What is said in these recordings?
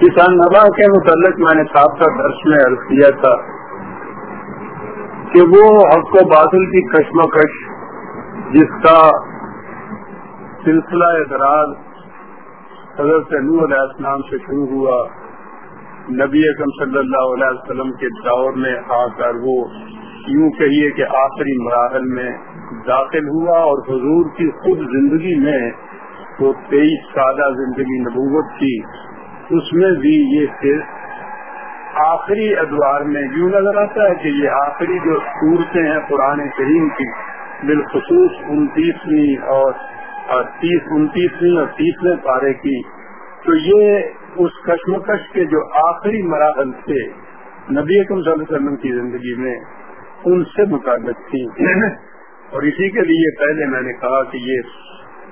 کسان نبا کے متعلق میں نے سابقہ درس میں عرض کیا تھا کہ وہ حق و باطل کی کشمکش جس کا سلسلہ اعتراض حضرت نور علیہ السلام سے شروع ہوا، نبی اکم صلی اللہ علیہ وسلم کے دور میں آ کر وہ یوں کہیے کہ آخری مراحل میں داخل ہوا اور حضور کی خود زندگی میں تو تیئیس سالہ زندگی نبوت کی اس میں بھی یہ صرف آخری ادوار میں یوں نظر آتا ہے کہ یہ آخری جو صورتیں ہیں قرآن کریم کی، بالخصوص انتیسویں اور تیس، انتیسویں اور تیسویں پارے کی، تو یہ اس کشمکش کے جو آخری مراحل تھے نبی اکم صلی اللہ علیہ وسلم کی زندگی میں ان سے متعلق تھی۔ اور اسی کے لیے پہلے میں نے کہا کہ یہ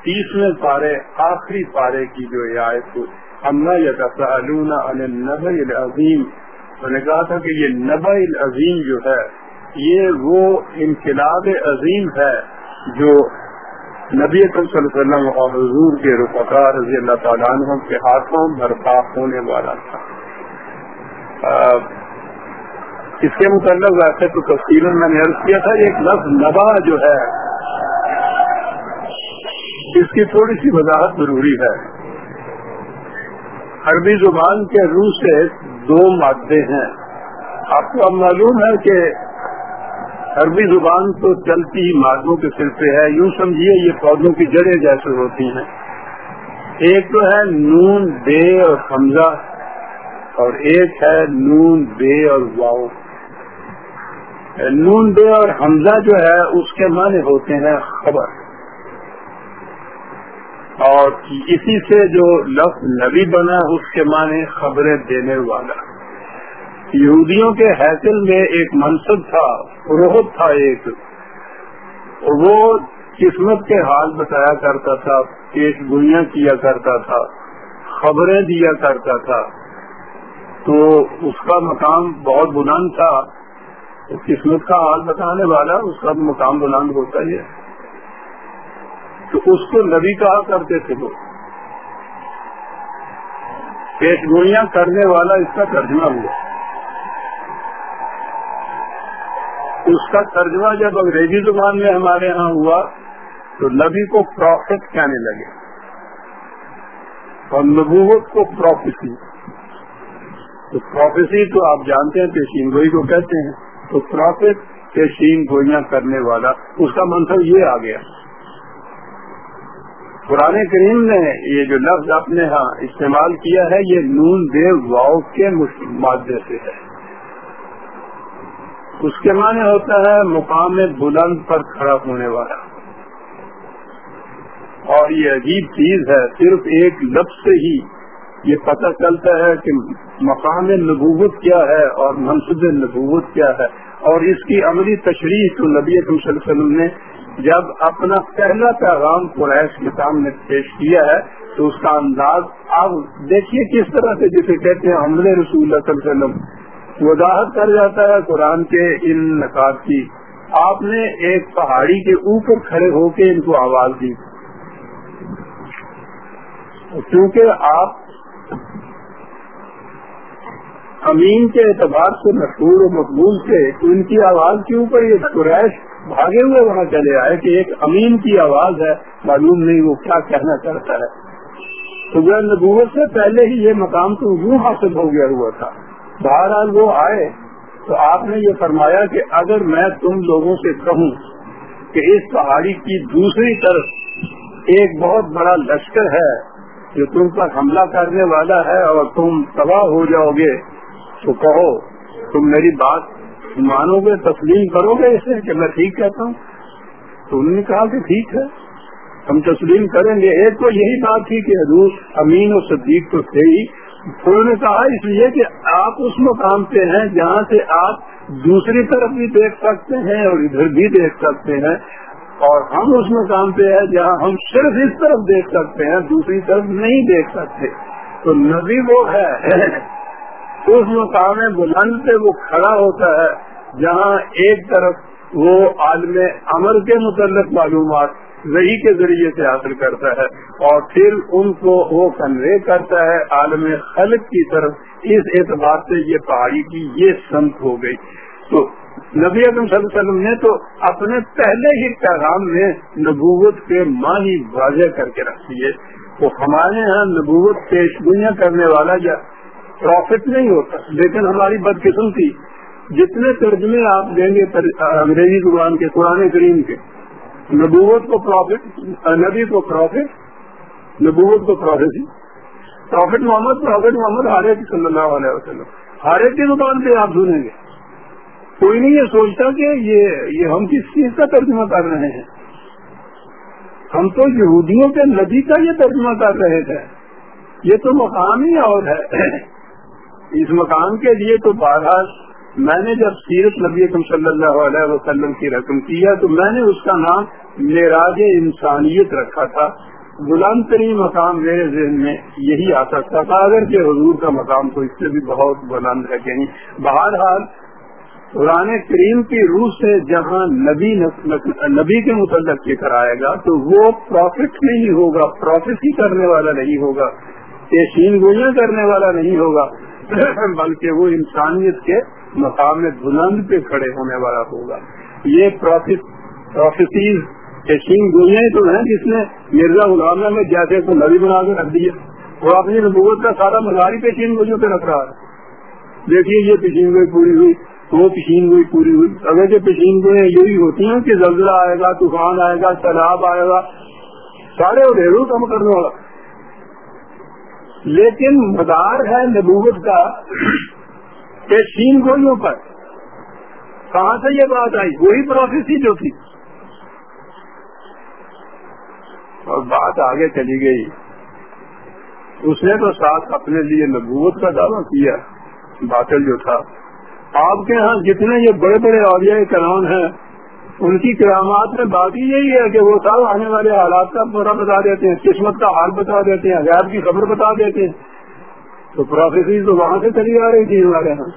تیسویں پارے، آخری پارے کی جو رعایت اللہ نب العظیم میں نے کہا تھا کہ یہ نب العظیم جو ہے، یہ وہ انقلاب عظیم ہے جو نبی اکرم صلی اللہ علیہ وسلم اور حضور کے رفقا رضی اللہ تعالیٰ عنہ کے ہاتھوں برپا ہونے والا تھا۔ اس کے متعلق ویسے تو تفصیل میں نے عرض کیا تھا، ایک لفظ نبا جو ہے، اس کی تھوڑی سی وضاحت ضروری ہے۔ عربی زبان کے روح سے دو مادے ہیں۔ آپ کو اب معلوم ہے کہ عربی زبان تو چلتی ہی مادوں کے سر پہ ہے۔ یوں سمجھیے یہ پودوں کی جڑیں جیسے ہوتی ہیں۔ ایک تو ہے نون، بے اور حمزہ، اور ایک ہے نون، بے اور واؤ نون، بے اور حمزہ جو ہے اس کے معنی ہوتے ہیں خبر۔ اور اسی سے جو لفظ نبی بنا اس کے معنی خبریں دینے والا۔ یہودیوں کے حیثل میں ایک منصب تھا روحت تھا ایک۔ وہ قسمت کے حال بتایا کرتا تھا، پیش گوئیاں کیا کرتا تھا، خبریں دیا کرتا تھا۔ تو اس کا مقام بہت بلند تھا۔ قسمت کا حال بتانے والا، اس کا مقام بلند ہوتا ہی ہے۔ تو اس کو نبی کہا کرتے تھے وہ۔ پیش گوئیاں کرنے والا اس کا ترجمہ ہوا۔ اس کا ترجمہ جب انگریزی زبان میں ہمارے ہاں ہوا تو نبی کو پروفٹ کہنے لگے۔ اور نبوت کو پروفیسی تو پروفیسی تو آپ جانتے ہیں، پیشین گوئی کو کہتے ہیں۔ تو پروفٹ پیشین گوئیاں کرنے والا۔ اس کا منصب یہ آ گیا۔ پرانے کریم نے یہ جو لفظ اپنے ہاں استعمال کیا ہے، یہ نون دیو واؤ کے مادے سے ہے۔ اس کے معنی ہوتا ہے مقام بلند پر کھڑا ہونے والا۔ اور یہ عجیب چیز ہے، صرف ایک لفظ سے ہی یہ پتہ چلتا ہے کہ مقام نبوت کیا ہے اور منصوب نبوت کیا ہے۔ اور اس کی عملی تشریح تو نبی صلی اللہ علیہ وسلم نے جب اپنا پہلا پیغام قریش کے سامنے پیش کیا ہے، تو اس کا انداز آپ دیکھیے کس طرح سے جسے کہتے ہیں حمل رسول اللہ صلی اللہ علیہ وسلم۔ وضاحت کر جاتا ہے قرآن کے ان نقاب کی۔ آپ نے ایک پہاڑی کے اوپر کھڑے ہو کے ان کو آواز دی۔ کیونکہ آپ امین کے اعتبار سے مشہور و مقبول تھے، ان کی آواز کے اوپر یہ قریش بھاگے ہوئے وہاں چلے آئے کہ ایک امین کی آواز ہے، معلوم نہیں وہ کیا کہنا چاہتا ہے۔ تو نبوت سے پہلے ہی یہ مقام تو یوں حاصل ہو گیا ہوا تھا۔ بہرحال وہ آئے تو آپ نے یہ فرمایا کہ اگر میں تم لوگوں سے کہوں کہ اس پہاڑی کی دوسری طرف ایک بہت بڑا لشکر ہے جو تم پر حملہ کرنے والا ہے اور تم تباہ ہو جاؤ گے، تو کہو، تم میری بات مانو گے، تسلیم کرو گے اسے کہ میں ٹھیک کہتا ہوں۔ تو انہوں نے کہا کہ ٹھیک ہے۔ ہم تسلیم کریں گے۔ ایک تو یہی بات تھی کہ حضور امین و صدیق تو تھے ہی۔ انہوں نے کہا اس لیے کہ آپ اس مقام پہ ہیں جہاں سے آپ دوسری طرف بھی دیکھ سکتے ہیں اور ادھر بھی دیکھ سکتے ہیں۔ اور ہم اس مقام پہ ہیں جہاں ہم صرف اس طرف دیکھ سکتے ہیں، دوسری طرف نہیں دیکھ سکتے۔ تو نبی وہ ہے۔ اس مقام بلند پہ وہ کھڑا ہوتا ہے، جہاں ایک طرف وہ عالم امر کے متعلق معلومات وہی کے ذریعے سے حاصل کرتا ہے اور پھر ان کو وہ کنوے کرتا ہے عالم خلق کی طرف۔ اس اعتبار سے یہ پہاڑی کی یہ سمت ہو گئی۔ تو نبی اعظم صلی اللہ علیہ وسلم نے تو اپنے پہلے ہی پیغام میں نبوت کے معنی واضح کر کے رکھ دیے۔ تو ہمارے یہاں نبوت پیش گوئیاں کرنے والا یا پروفٹ نہیں ہوتا۔ لیکن ہماری بدقسمتی جتنے ترجمے آپ دیں گے انگریزی زبان کے، قرآن کریم کے، نبوت کو پروفٹ نبی کو پروفٹ نبوت کو prophecy prophet Muhammad prophet Muhammad ہر ایک صلی اللہ علیہ وسلم۔ ہر ایک کی زبان پہ آپ سنیں گے۔ کوئی نہیں یہ سوچتا کہ یہ یہ ہم کس چیز کا ترجمہ کر رہے ہیں؟ ہم تو یہودیوں کے نبی کا یہ ترجمہ کر رہے تھے۔ یہ تو مقام ہی اور ہے۔ اس مقام کے لیے تو بارہ میں نے جب سیرت نبی صلی اللہ علیہ وسلم کی رقم کیا تو میں نے اس کا نام معراج انسانیت رکھا تھا۔ بلند ترین مقام میرے ذہن میں یہی آ سکتا تھا اگر کہ حضور کا مقام تو اس سے بھی بہت بلند ہے۔ کہیں بہرحال قرآن کریم کی روح سے جہاں نبی نبی کے متعلق ذکر آئے گا تو وہ پروفٹ نہیں ہوگا پروفیسی کرنے والا نہیں ہوگا پیشین گوئیاں کرنے والا نہیں ہوگا۔ بلکہ وہ انسانیت کے مقام بلند پہ کھڑے ہونے والا ہوگا۔ یہ پروفیسیز پیشین گوئیاں تو ہیں جس نے مرزا غلام میں جیسے کو نبی بنا کے رکھ دیا۔ وہ اپنی نبوت کا سارا مزاری پیشین گوئیوں پہ رکھ رہا ہے۔ دیکھیے، یہ پیشین گوئی پوری ہوئی، وہ پشین گوئی پوری ہوئی۔ اگر جو پشین گوئیں یہی ہوتی ہیں کہ زلزلہ آئے گا، طوفان آئے گا، سیلاب آئے گا، سارے ڈھیرو کم کرنے والا لیکن مدار ہے نبوت کا پیشین گوئیوں پر۔ کہاں سے یہ بات آئی؟ وہی پروفیسی جو تھی۔ اور بات آگے چلی گئی۔ اس نے تو ساتھ اپنے لیے نبوت کا دعویٰ کیا۔ باطل جو تھا۔ آپ کے ہاں جتنے یہ بڑے بڑے اولیاء کرام ہیں ان کی کرامات میں بات ہی یہی ہے کہ وہ سب آنے والے حالات کا پورا بتا دیتے ہیں، قسمت کا حال بتا دیتے ہیں غیر کی خبر بتا دیتے ہیں۔ تو پروفیسی تو وہاں سے چلی آ رہی تھی ہمارے یہاں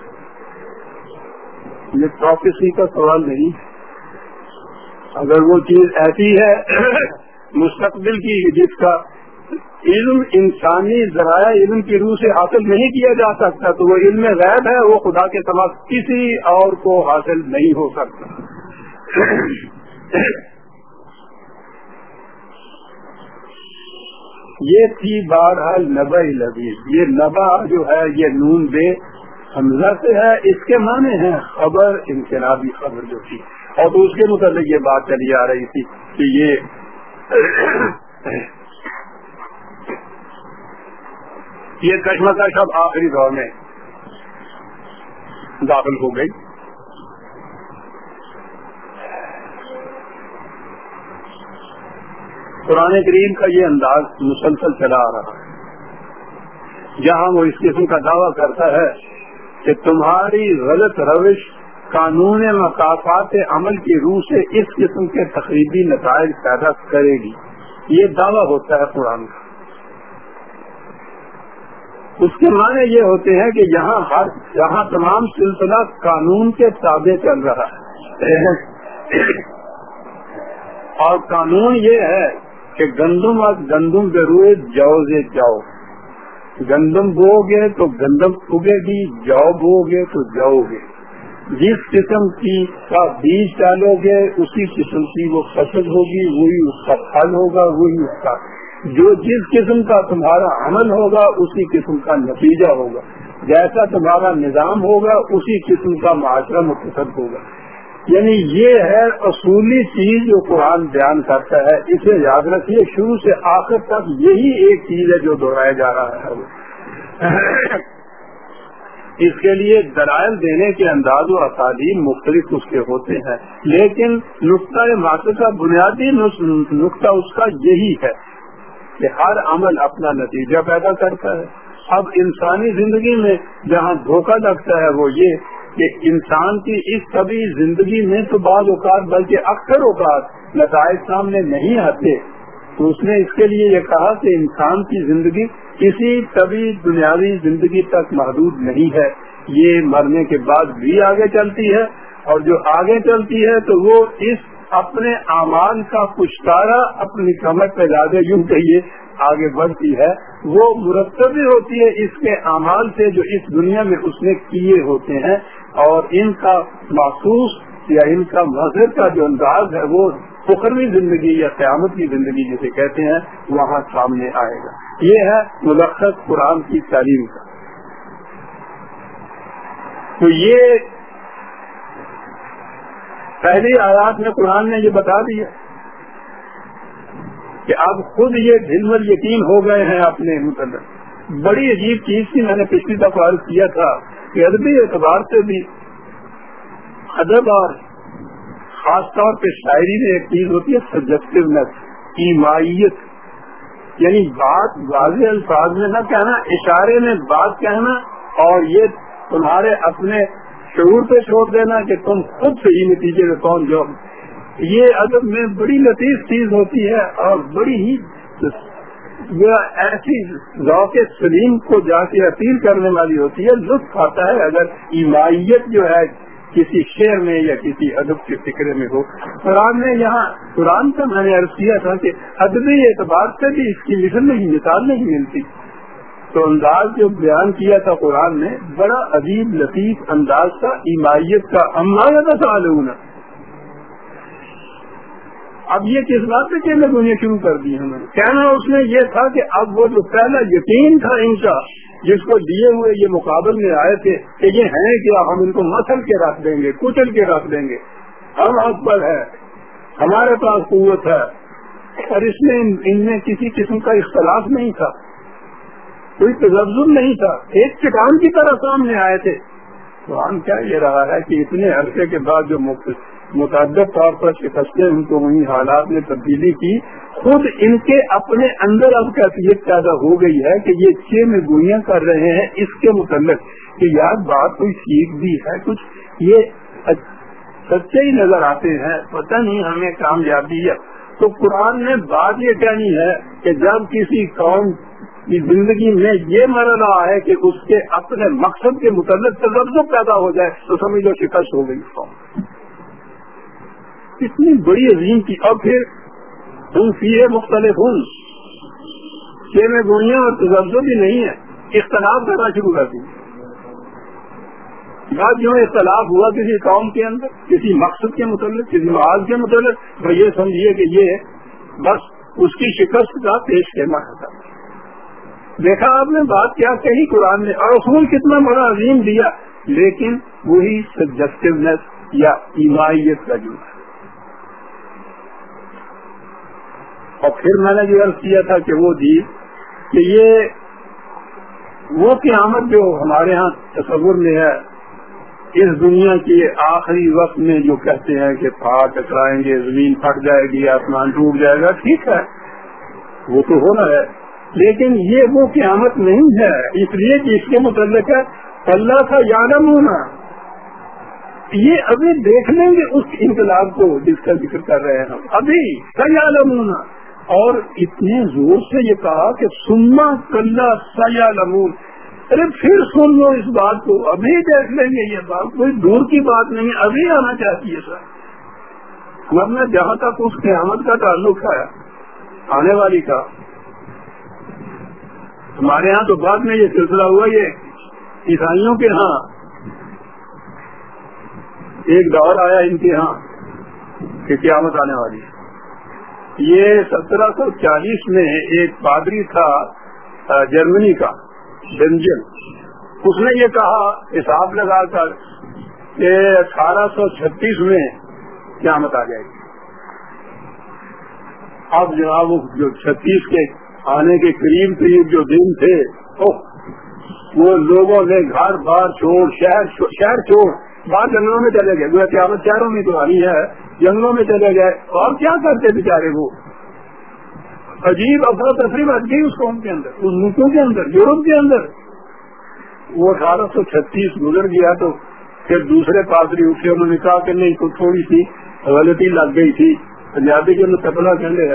یہ پروفیسی کا سوال نہیں۔ اگر وہ چیز ایسی ہے مستقبل کی جس کا علم انسانی ذرائع علم کی روح سے حاصل نہیں کیا جا سکتا، تو وہ علم غیب ہے، وہ خدا کے سماج کسی اور کو حاصل نہیں ہو سکتا۔ یہ تھی بہرحال نبا لبیب یہ نبا جو ہے، یہ نون بے حمزہ سے ہے، اس کے معنی ہے خبر، انقلابی خبر جو تھی. اور تو اس کے متعلق یہ بات چلی آ رہی تھی کہ یہ یہ کشمکش اب آخری دور میں داخل ہو گئی. قرآن کریم کا یہ انداز مسلسل چلا آ رہا ہے۔ جہاں وہ اس قسم کا دعویٰ کرتا ہے کہ تمہاری غلط روش قانون مقافات عمل کی روح سے اس قسم کے تقریبی نتائج پیدا کرے گی۔ یہ دعویٰ ہوتا ہے قرآن کا۔ اس کے معنی یہ ہوتے ہیں کہ یہاں ہر یہاں تمام سلسلہ قانون کے تابع چل رہا ہے۔ اور قانون یہ ہے کہ گندم اور گندم کے روئے، جاؤ سے جاؤ۔ گندم بو گے تو گندم اگے گی، جاؤ بو گے تو جاؤ گے۔ جس قسم کی کا بیج ڈالو گے، اسی قسم کی وہ فصل ہوگی، وہی اس کا پھل ہوگا، وہی اس کا۔ جو جس قسم کا تمہارا عمل ہوگا، اسی قسم کا نتیجہ ہوگا۔ جیسا تمہارا نظام ہوگا، اسی قسم کا معاشرہ متصد ہوگا۔ یعنی یہ ہے اصولی چیز جو قرآن بیان کرتا ہے، اسے یاد رکھیے، شروع سے آخر تک یہی ایک چیز ہے جو دہرایا جا رہا ہے۔ اس کے لیے دلائل دینے کے انداز و اسادین مختلف اس کے ہوتے ہیں، لیکن نقطۂ ماسک کا بنیادی نقطہ اس کا یہی ہے کہ ہر عمل اپنا نتیجہ پیدا کرتا ہے۔ اب انسانی زندگی میں جہاں دھوکہ لگتا ہے وہ یہ کہ انسان کی اس طبی زندگی میں تو بعض اوقات، بلکہ اکثر اوقات نتائج سامنے نہیں آتے۔ تو اس نے اس کے لیے یہ کہا کہ انسان کی زندگی کسی طبی دنیاوی زندگی تک محدود نہیں ہے۔ یہ مرنے کے بعد بھی آگے چلتی ہے اور جو آگے چلتی ہے تو وہ اس اپنے امان کا پشکارا اپنی کمر پہ دے یوں کہیے آگے بڑھتی ہے۔ وہ مرتب ہوتی ہے اس کے اعمال سے جو اس دنیا میں اس نے کیے ہوتے ہیں۔ اور ان کا محسوس یا ان کا مذہب کا جو انداز ہے وہ فخروی زندگی یا قیامت کی زندگی جسے کہتے ہیں، وہاں سامنے آئے گا۔ یہ ہے ملخص قرآن کی تعلیم کا۔ تو یہ پہلی آیات میں قرآن نے یہ بتا دیا کہ اب خود یہ دل بھر یقین ہو گئے ہیں اپنے متعلق۔ بڑی عجیب چیز تھی، میں نے پچھلی دفعہ عرض کیا تھا کہ ادبی اعتبار سے بھی ادب اور خاص طور پہ شاعری میں ایک چیز ہوتی ہے سجیکٹونیس ایمائیت. یعنی بات واضح الفاظ میں نہ کہنا، اشارے میں بات کہنا اور یہ تمہارے اپنے شعور پہ چھوڑ دینا کہ تم خود سے ہی نتیجے میں پہنچ جاؤ۔ یہ ادب میں بڑی لطیف چیز ہوتی ہے اور بڑی ہی ایسی ذوق سلیم کو جا کے اپیل کرنے والی ہوتی ہے، لطف آتا ہے اگر ایمائیت جو ہے کسی شعر میں یا کسی ادب کے فکرے میں ہو۔ قرآن میں یہاں، قرآن کا میں نے عرض کیا تھا کہ ادبی اعتبار سے بھی اس کی مثل نہیں مثال نہیں ملتی۔ تو انداز جو بیان کیا تھا قرآن نے بڑا عجیب، لطیف انداز تھا ایمائیت کا امایت تعلق اب یہ کس بات سے کہنے دنیا شروع کر دی ہمیں؟ کہنا اس نے یہ تھا کہ اب وہ جو پہلا یقین تھا ان کا، جس کو دیے ہوئے یہ مقابل میں آئے تھے کہ یہ ہیں کیا ہم ان کو مسل کے رکھ دیں گے کچل کے رکھ دیں گے۔ ہم اکبر ہے ہمارے پاس قوت ہے۔ اور اس میں ان میں کسی قسم کا اختلاف نہیں تھا۔ کوئی تجزب نہیں تھا۔ ایک چٹان کی طرح سامنے آئے تھے۔ تو ہم کیا یہ رہا ہے کہ اتنے عرصے کے بعد جو متعدد طور پر شکستیں ان کو وہی حالات میں تبدیلی کی، خود ان کے اپنے اندر اب کیفیت پیدا ہو گئی ہے کہ یہ چھ میں گوئیاں کر رہے ہیں، اس کے متعلق کہ یار بات کوئی سیکھ بھی ہے کچھ، یہ سچے ہی نظر آتے ہیں، پتہ نہیں ہمیں کامیابی ہے۔ تو قرآن نے بات یہ کہنی ہے کہ جب کسی قوم کی زندگی میں یہ مر رہا ہے کہ اس کے اپنے مقصد کے متعلق تجربہ پیدا ہو جائے، تو سمجھ لو شکست ہو گئی قوم۔ اتنی بڑی عظیم کی۔ اب پھر تم فیے مختلف ہوں چھ میں گوڑیاں اور تجربہ بھی نہیں ہے، اختلاف کرنا شروع کر دی۔ بات جو اختلاف ہوا کسی قوم کے اندر، کسی مقصد کے متعلق، کسی محاذ کے متعلق، تو یہ سمجھیے کہ یہ بس اس کی شکست کا پیش کرنا تھا۔ دیکھا آپ نے بات کیا کہی قرآن نے، اور اصول کتنا بڑا عظیم دیا، لیکن وہی سبجیکٹونیس یا ایمائیت کا جو ہے اور پھر میں نے جو عرض کیا تھا کہ وہ دی کہ یہ وہ قیامت جو ہمارے ہاں تصور میں ہے، اس دنیا کے آخری وقت میں جو کہتے ہیں کہ پھاڑ ٹکرائیں گے، زمین پھٹ جائے گی، آسمان ٹوٹ جائے گا، ٹھیک ہے، وہ تو ہونا ہے۔ لیکن یہ وہ قیامت نہیں ہے۔ اس لیے کہ اس کے متعلق ہے، اللہ کا یادم ہونا یہ ابھی دیکھ لیں گے اس انقلاب کو جس کا ذکر کر رہے ہیں ہم۔ ابھی سیالم ہونا اور اتنے زور سے یہ کہا کہ سما کلّا سیا لمون ارے پھر سن لو اس بات کو۔ ابھی دیکھ لیں گے یہ بات۔ کوئی دور کی بات نہیں، ابھی آنا چاہتی ہے سر۔ ورنہ جہاں تک اس قیامت کا تعلق ہے، آنے والی کا۔ ہمارے ہاں تو بعد میں یہ سلسلہ ہوا یہ۔ عیسائیوں کے ہاں۔ ایک دور آیا ان کے ہاں کہ قیامت آنے والی۔ یہ سترہ سو چالیس میں ایک پادری تھا جرمنی کا ڈنجن اس نے یہ کہا، حساب لگا کر کہ اٹھارہ سو چھتیس میں قیامت آ جائے گی۔ اب جناب جو چھتیس کے آنے کے قریب قریب جو دن تھے وہ لوگوں نے گھر بار چھوڑ، شہر شہر چھوڑ۔ بعد جنگلوں میں چلے گئے۔ قیامت شہروں میں تو آنی ہے، جنگلوں میں چلے گئے۔ اور کیا کرتے بےچارے وہ؟ عجیب افرا تفریح بچ گئی اس قوم کے اندر، اس ملکوں کے اندر، یورپ کے اندر۔ وہ اٹھارہ سو چھتیس گزر گیا تو پھر دوسرے پادری اٹھے، انہوں نے کہا کہ نہیں، تو تھوڑی سی غلطی لگ گئی تھی۔ پنجابی کے اندر تپلا کہنے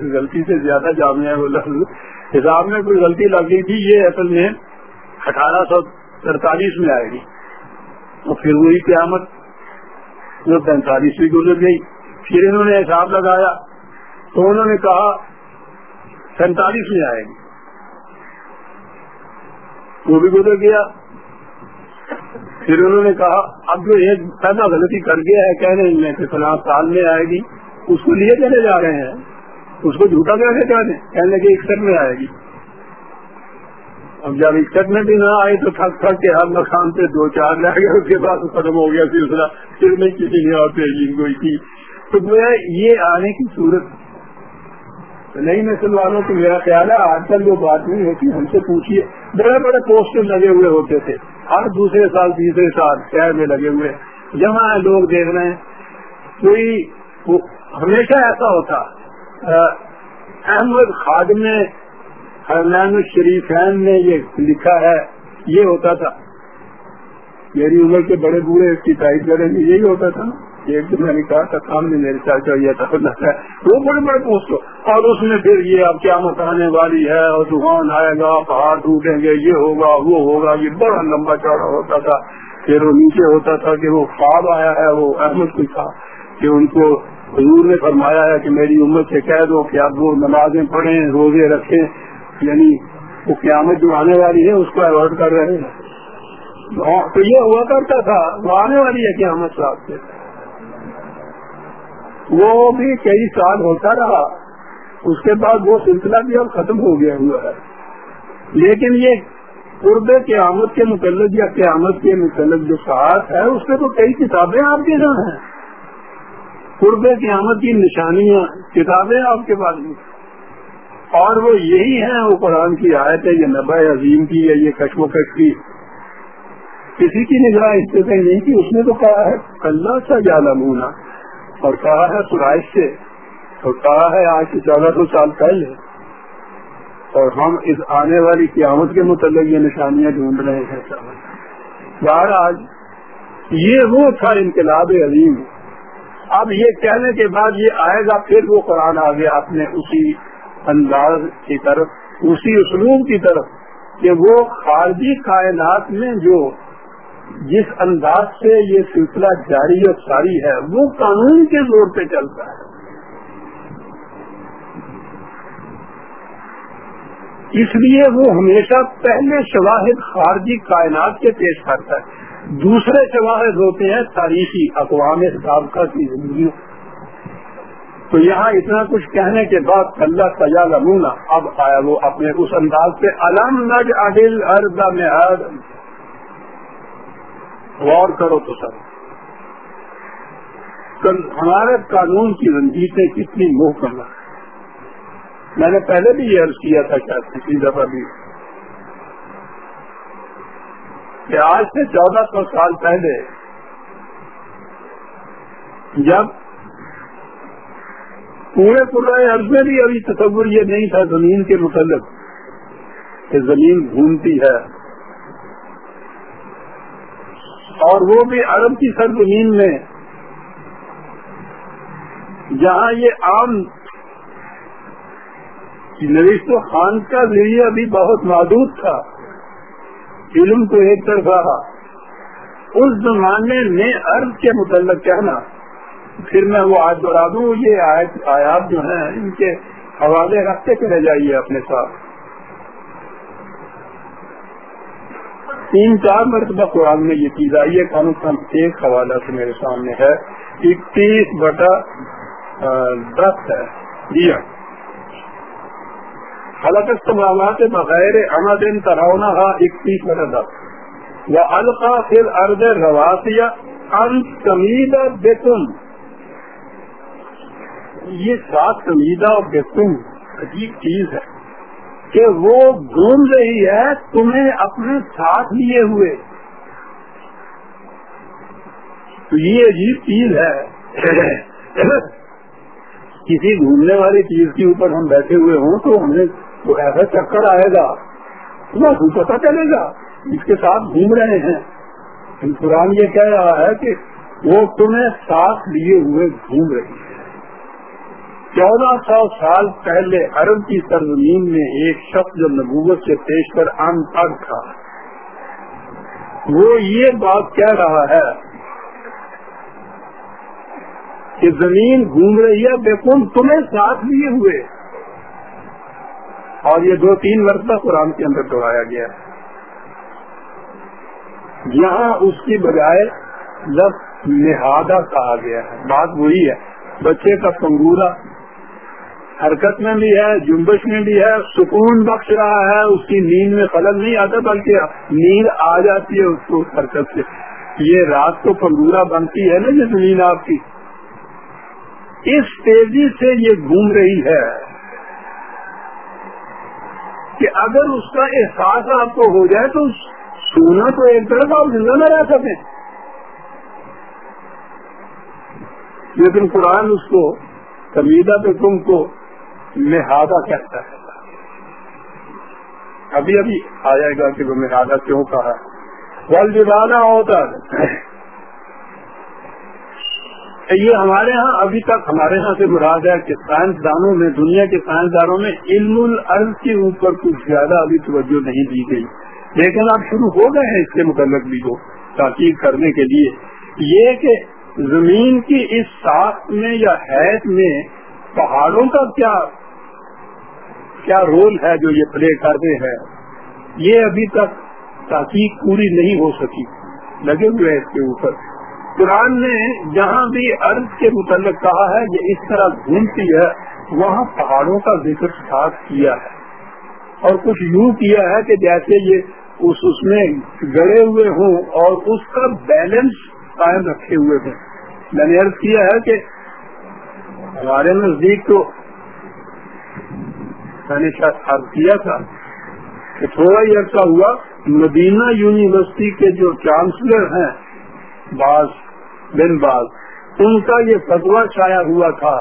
غلطی سے زیادہ جامع وہ لفظ۔ حساب میں کوئی غلطی لگ گئی تھی، یہ اصل میں اٹھارہ سو سینتالیس میں آئے گی۔ تو پھر وہی قیامت وہ پینتالیسویں گزر گئی۔ پھر انہوں نے حساب لگایا تو انہوں نے کہا سینتالیس میں آئے گی۔ وہ بھی گزر گیا۔ پھر انہوں نے کہا اب جو ایک پیدا غلطی کر گیا ہے، کہنے میں کہ فلاں سال میں آئے گی، اس کو لیے چلے جا رہے ہیں۔ اس کو جھوٹا کیسے کہنے کہنے کے اکسٹھ میں آئے گی۔ اب جب اکسٹھ میں بھی نہ آئی تو تھک تھک کے ہر مقام سے دو چار لے گئے، اس کے بعد ختم ہو گیا سلسلہ۔ پھر میں کسی نے اور پیجنگ کوئی کی۔ تو گویا یہ آنے کی صورت نئی نسل والوں کو میرا خیال ہے، آج کل جو بات نہیں ہوتی ہم سے پوچھیے بڑے بڑے پوسٹر لگے ہوئے ہوتے تھے۔ ہر دوسرے سال، تیسرے سال شہر میں لگے ہوئے۔ جہاں لوگ دیکھ رہے ہیں، کوئی ہمیشہ ایسا ہوتا۔ احمد خادم نے حرمین الشریفین نے یہ لکھا ہے، یہ ہوتا تھا۔ میری عمر کے بڑے بوڑھے اس کی تائید کریں گے، یہی ہوتا تھا۔ ایک دن میں نے کہا تھا سامنے میرے چاچا یہ تھا۔ وہ بڑے بڑے پوسٹ اور اس میں پھر یہ اب کیا مکانے والی ہے، اور طوفان آئے گا، پہاڑ ٹوٹیں گے، یہ ہوگا، وہ ہوگا، یہ بڑا لمبا چوڑا ہوتا تھا۔ پھر وہ نیچے ہوتا تھا کہ وہ خواب آیا ہے، وہ احمد کو تھا کہ ان کو حضور نے فرمایا ہے کہ میری عمر سے کہہ دو کہ اب وہ نمازیں پڑھیں، روزے رکھیں۔ یعنی وہ قیامت جو آنے والی ہے، اس کو اوائڈ کر رہے ہیں۔ تو یہ ہوا کرتا تھا، وہ آنے والی ہے قیامت صاحب سے۔ وہ بھی کئی سال ہوتا رہا۔ اس کے بعد وہ سلسلہ بھی اب ختم ہو گیا ہوا ہے۔ لیکن یہ قرب قیامت کے متعلق یا قیامت کے متعلق جو ساتھ ہے، اس میں تو کئی کتابیں آپ کے یہاں ہیں۔ قرب قیامت کی نشانیاں، کتابیں آپ کے پاس اور وہ یہی ہیں، وہ قرآن کی آیت ہے، یہ نبا عظیم کی یا یہ کشم کش کی۔ کسی کی نگاہ اس سے نہیں کی اس نے تو کہا ہے کلّا سا جالمونا اور کہا ہے سرائش سے، اور کہا ہے آج سے چودہ سو سال پہلے۔ اور ہم اس آنے والی قیامت کے متعلق یہ نشانیاں ڈھونڈ رہے ہیں۔ بہر آج یہ وہ تھا انقلاب عظیم۔ اب یہ کہنے کے بعد یہ آئے گا، پھر وہ قرآن آ گیا اپنے اسی انداز کی طرف، اسی اسلوب کی طرف کہ وہ خارجی کائنات میں جو جس انداز سے یہ سلسلہ جاری اور ساری ہے، وہ قانون کے زور پہ چلتا ہے۔ اس لیے وہ ہمیشہ پہلے شواہد خارجی کائنات کے پیش کرتا ہے۔ دوسرے شواہد ہوتے ہیں تاریخی اقوام سابقہ کی زندگی تو یہاں اتنا کچھ کہنے کے بعد اللہ سجا نمونہ اب آیا وہ اپنے اس انداز سے علم نج عدل ارد میں غور کرو تو سر۔ ہمارے قانون کی رنجیتیں کتنی موہ کرنا میں نے پہلے بھی یہ عرض کیا تھا شاید کسی دفعہ بھی۔ کہ آج سے چودہ سو سال پہلے جب پورے پورے عرض میں بھی ابھی تصور یہ نہیں تھا زمین کے متعلق کہ زمین گھومتی ہے۔ اور وہ بھی عرب کی سرزمین میں۔ جہاں یہ عام نویش خان کا ذریعہ بھی بہت محدود تھا۔ علم تو ایک طرفہ۔ اس زمانے میں عرب کے متعلق کہنا۔ پھر میں وہ آج بڑھا دوں، یہ آیات جو ہیں، ان کے حوالے رکھتے چلے جائیے اپنے ساتھ۔ تین، چار مرتبہ قرآن میں یہ چیز آئی ہے کم از کم ایک حوالہ سے میرے سامنے ہے۔ اکتیس بٹا دس ہے۔ جی ہاں۔ حلق استعمالات بغیر احمد ان تراؤنا اکتیس بٹا دس۔ یا القا پھر ارد رواسیا ان کمیدہ بیتم یہ سات کمیدہ اور بیتم عجیب چیز ہے کہ وہ گھوم رہی ہے تمہیں اپنے ساتھ لیے ہوئے۔ تو یہ عجیب چیز ہے۔ کسی گھومنے والی چیز کے اوپر ہم بیٹھے ہوئے ہوں تو ہمیں تو ایسا چکر آئے گا۔ تو پتا چلے گا۔ اس کے ساتھ گھوم رہے ہیں۔ قرآن یہ کہہ رہا ہے کہ وہ تمہیں ساتھ لیے ہوئے گھوم رہی ہے۔ چودہ سو سال پہلے عرب کی سرزمین میں ایک شخص جو نبوت سے پیش کر ان پڑھ تھا۔ وہ یہ بات کہہ رہا ہے کہ زمین گھوم رہی ہے بیکن تمہیں ساتھ لیے ہوئے۔ اور یہ دو تین مرتبہ قرآن کے اندر دوڑایا گیا۔ ہے یہاں اس کی بجائے لفظ لہٰذا کہا گیا ہے۔ بات وہی ہے، بچے کا پنگورا حرکت میں بھی ہے، جنبش میں بھی ہے، سکون بخش رہا ہے، اس کی نیند میں خلل نہیں آتا، بلکہ نیند آ جاتی ہے اس کو حرکت سے۔ یہ رات کو پنگورا بنتی ہے نا یہ زمین آپ کی۔ اس تیزی سے یہ گھوم رہی ہے کہ اگر اس کا احساس آپ کو ہو جائے تو سونا تو ایک طرف آپ زندہ نہ رہ سکیں۔ لیکن قرآن اس کو کمیدہ پہ تم کو لہذا کہتا ہے۔ ابھی ابھی آ جائے گا کہ وہ لہٰذا کیوں کہا۔ ول ہوتا ہے یہ ہمارے ہاں ابھی تک ہمارے ہاں سے مراد ہے کہ سائنسدانوں میں، دنیا کے سائنسدانوں میں علم العرض کے اوپر کچھ زیادہ ابھی توجہ نہیں دی گئی۔ لیکن اب شروع ہو گئے ہیں اس کے متعلق بھی وہ تحقیق کرنے کے لیے۔ یہ کہ زمین کی اس ساخت میں یا حید میں پہاڑوں کا کیا کیا رول ہے جو یہ پلے کرتے ہیں؟ یہ ابھی تک تحقیق پوری نہیں ہو سکی، لگے ہوئے اس کے اوپر۔ قرآن نے جہاں بھی عرض کے متعلق کہا ہے یہ اس طرح گھومتی ہے، وہاں پہاڑوں کا ذکر ساتھ کیا ہے۔ اور کچھ یوں کیا ہے کہ جیسے یہ اس اس میں گڑے ہوئے ہوں اور اس کا بیلنس قائم رکھے ہوئے تھے میں نے عرض کیا ہے کہ ہمارے نزدیک تو میں نے شاید عرض کیا تھا، کہ تھوڑا ہی عرصہ ہوا، مدینہ یونیورسٹی کے جو چانسلر ہیں، باز، بن باز، ان کا یہ فتوا چھایا ہوا تھا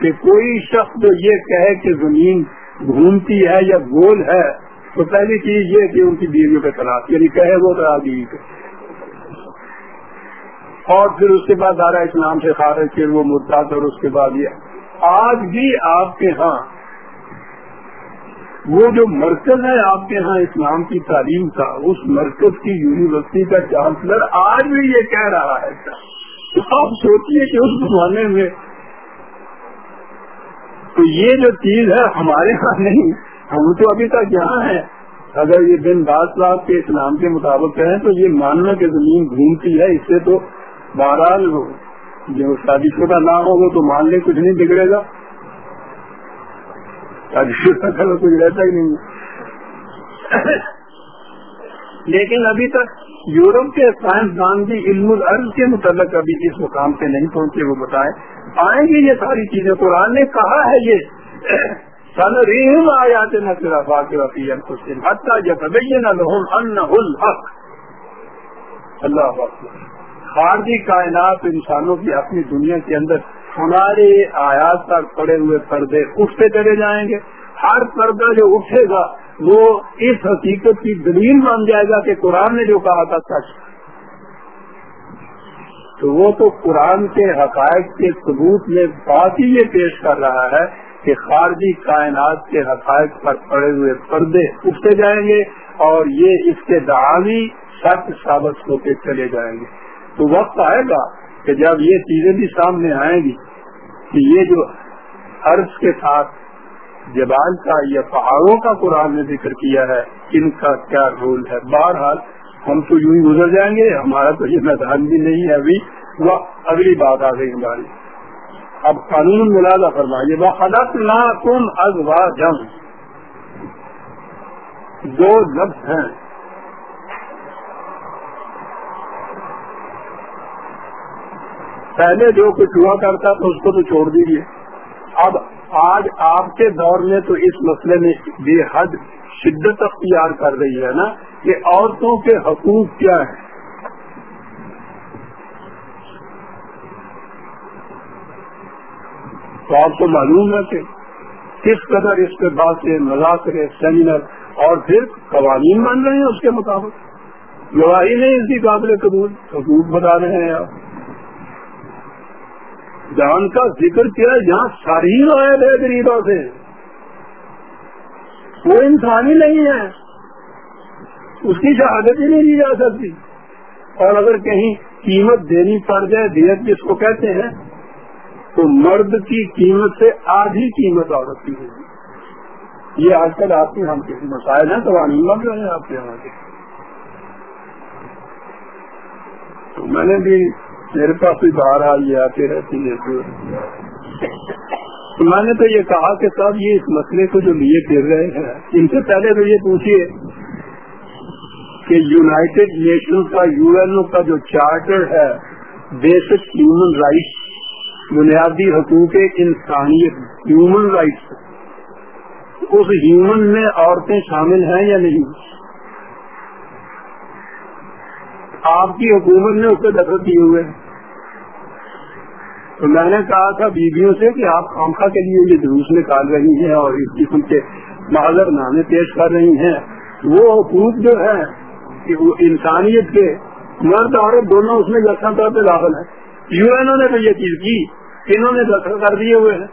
کہ کوئی شخص جو یہ کہے کہ زمین گھومتی ہے یا گول ہے، تو پہلی چیز یہ کہ ان کی بیویوں پہ تلاش یعنی کہے وہ تو بیوی پہ اور پھر اس کے بعد دارا اسلام سے خارج، پھر وہ مرتاد اور اس کے بعد یہ۔ آج بھی آپ کے ہاں وہ جو مرکز ہے آپ کے ہاں اسلام کی تعلیم کا، اس مرکز کی یونیورسٹی کا چانسلر آج بھی یہ کہہ رہا ہے۔ تو آپ سوچیے کہ اس زمانے میں تو یہ جو چیز ہے ہمارے ہاں نہیں، ہم تو ابھی تک یہاں ہیں۔ اگر یہ دن باز صاحب کے اسلام کے مطابق کہیں تو یہ ماننا کہ زمین گھومتی ہے۔ اس سے تو بہرحال جو شادی شدہ نہ ہوگا تو ماننے کچھ نہیں بگڑے گا۔ کرو کچھ رہتا ہی نہیں۔ لیکن ابھی تک یورپ کے سائنسدان بھی علم العرض کے متعلق ابھی اس مقام پہ نہیں پہنچے، وہ بتائیں۔ آئیں گے یہ ساری چیزیں۔ قرآن نے کہا ہے یہ۔ سن ریم آیات نہ صرف واقعی حتیٰ جب الحق۔ اللہ خارجی کائنات انسانوں کی اپنی دنیا کے اندر ہمارے آیات تک پڑے ہوئے پردے اٹھتے چلے جائیں گے۔ ہر پردہ جو اٹھے گا، وہ اس حقیقت کی دلیل بن جائے گا کہ قرآن نے جو کہا تھا سچ۔ تو وہ تو قرآن کے حقائق کے ثبوت میں بات ہی یہ پیش کر رہا ہے کہ خارجی کائنات کے حقائق پر پڑے ہوئے پردے اٹھتے جائیں گے اور یہ اس کے دعوی سچ ثابت ہوتے چلے جائیں گے۔ تو وقت آئے گا کہ جب یہ چیزیں بھی سامنے آئیں گی کہ یہ جو عرض کے ساتھ جبال کا یا پہاڑوں کا قرآن نے ذکر کیا ہے، ان کا کیا رول ہے؟ بہرحال، ہم تو یوں ہی گزر جائیں گے، ہمارا تو یہ میدان بھی نہیں ہے ابھی۔ وہ اگلی بات آ گئی ہماری۔ اب قانون ملازہ فرمائیے وہ حدت نہ تم ازوا جنگ دو لفظ ہیں۔ پہلے جو کچھ ہوا کرتا تو اس کو تو چھوڑ دیجیے اب آج آپ کے دور میں تو اس مسئلے میں بے حد شدت اختیار کر رہی ہے نا کہ عورتوں کے حقوق کیا ہیں۔ تو آپ کو معلوم ہے کہ کس قدر اس کے بعد سے مذاکرے سیمینر اور پھر قوانین بن رہے ہیں اس کے مطابق۔ گواہی نہیں اس کی قابل قبول۔ حقوق بتا رہے ہیں آپ۔ جان کا ذکر کیا جہاں ساری روایت ہے غریبوں سے۔ وہ انسان ہی نہیں ہے۔ اس کی شہادت ہی نہیں دی جا سکتی۔ اور اگر کہیں قیمت دینی پڑ جائے، دیت جس کو کہتے ہیں، تو مرد کی قیمت سے آدھی قیمت عورت کی ہوگی یہ آج کل آپ کے یہاں کے مسائل ہیں تو لگ رہے ہیں آپ کے یہاں کے۔ تو میں نے بھی میرے پاس بھی باہر آئی آتے رہتی ہے میں نے تو یہ کہا کہ صاحب، یہ اس مسئلے کو جو لیے پھر رہے ہیں، ان سے پہلے تو یہ پوچھیے کہ یونائٹیڈ نیشن کا، یو این او کا جو چارٹر ہے، بیسک ہیومن رائٹس، بنیادی حقوق انسانیت، ہیومن رائٹس، اس ہیومن میں عورتیں شامل ہیں یا نہیں؟ آپ کی حکومت نے اس سے دخل کیے ہوئے تو میں نے کہا تھا بیویوں سے کہ آپ خامخا کے لیے یہ جلوس نکال رہی ہیں اور اس قسم کے معذر نامے پیش کر رہی ہیں۔ وہ حقوق جو ہے کہ وہ انسانیت کے مرد عورت دونوں اس میں یکساں طور پہ داخل ہے یو این او نے تو یہ چیز کی انہوں نے دخل کر دیے ہوئے ہیں۔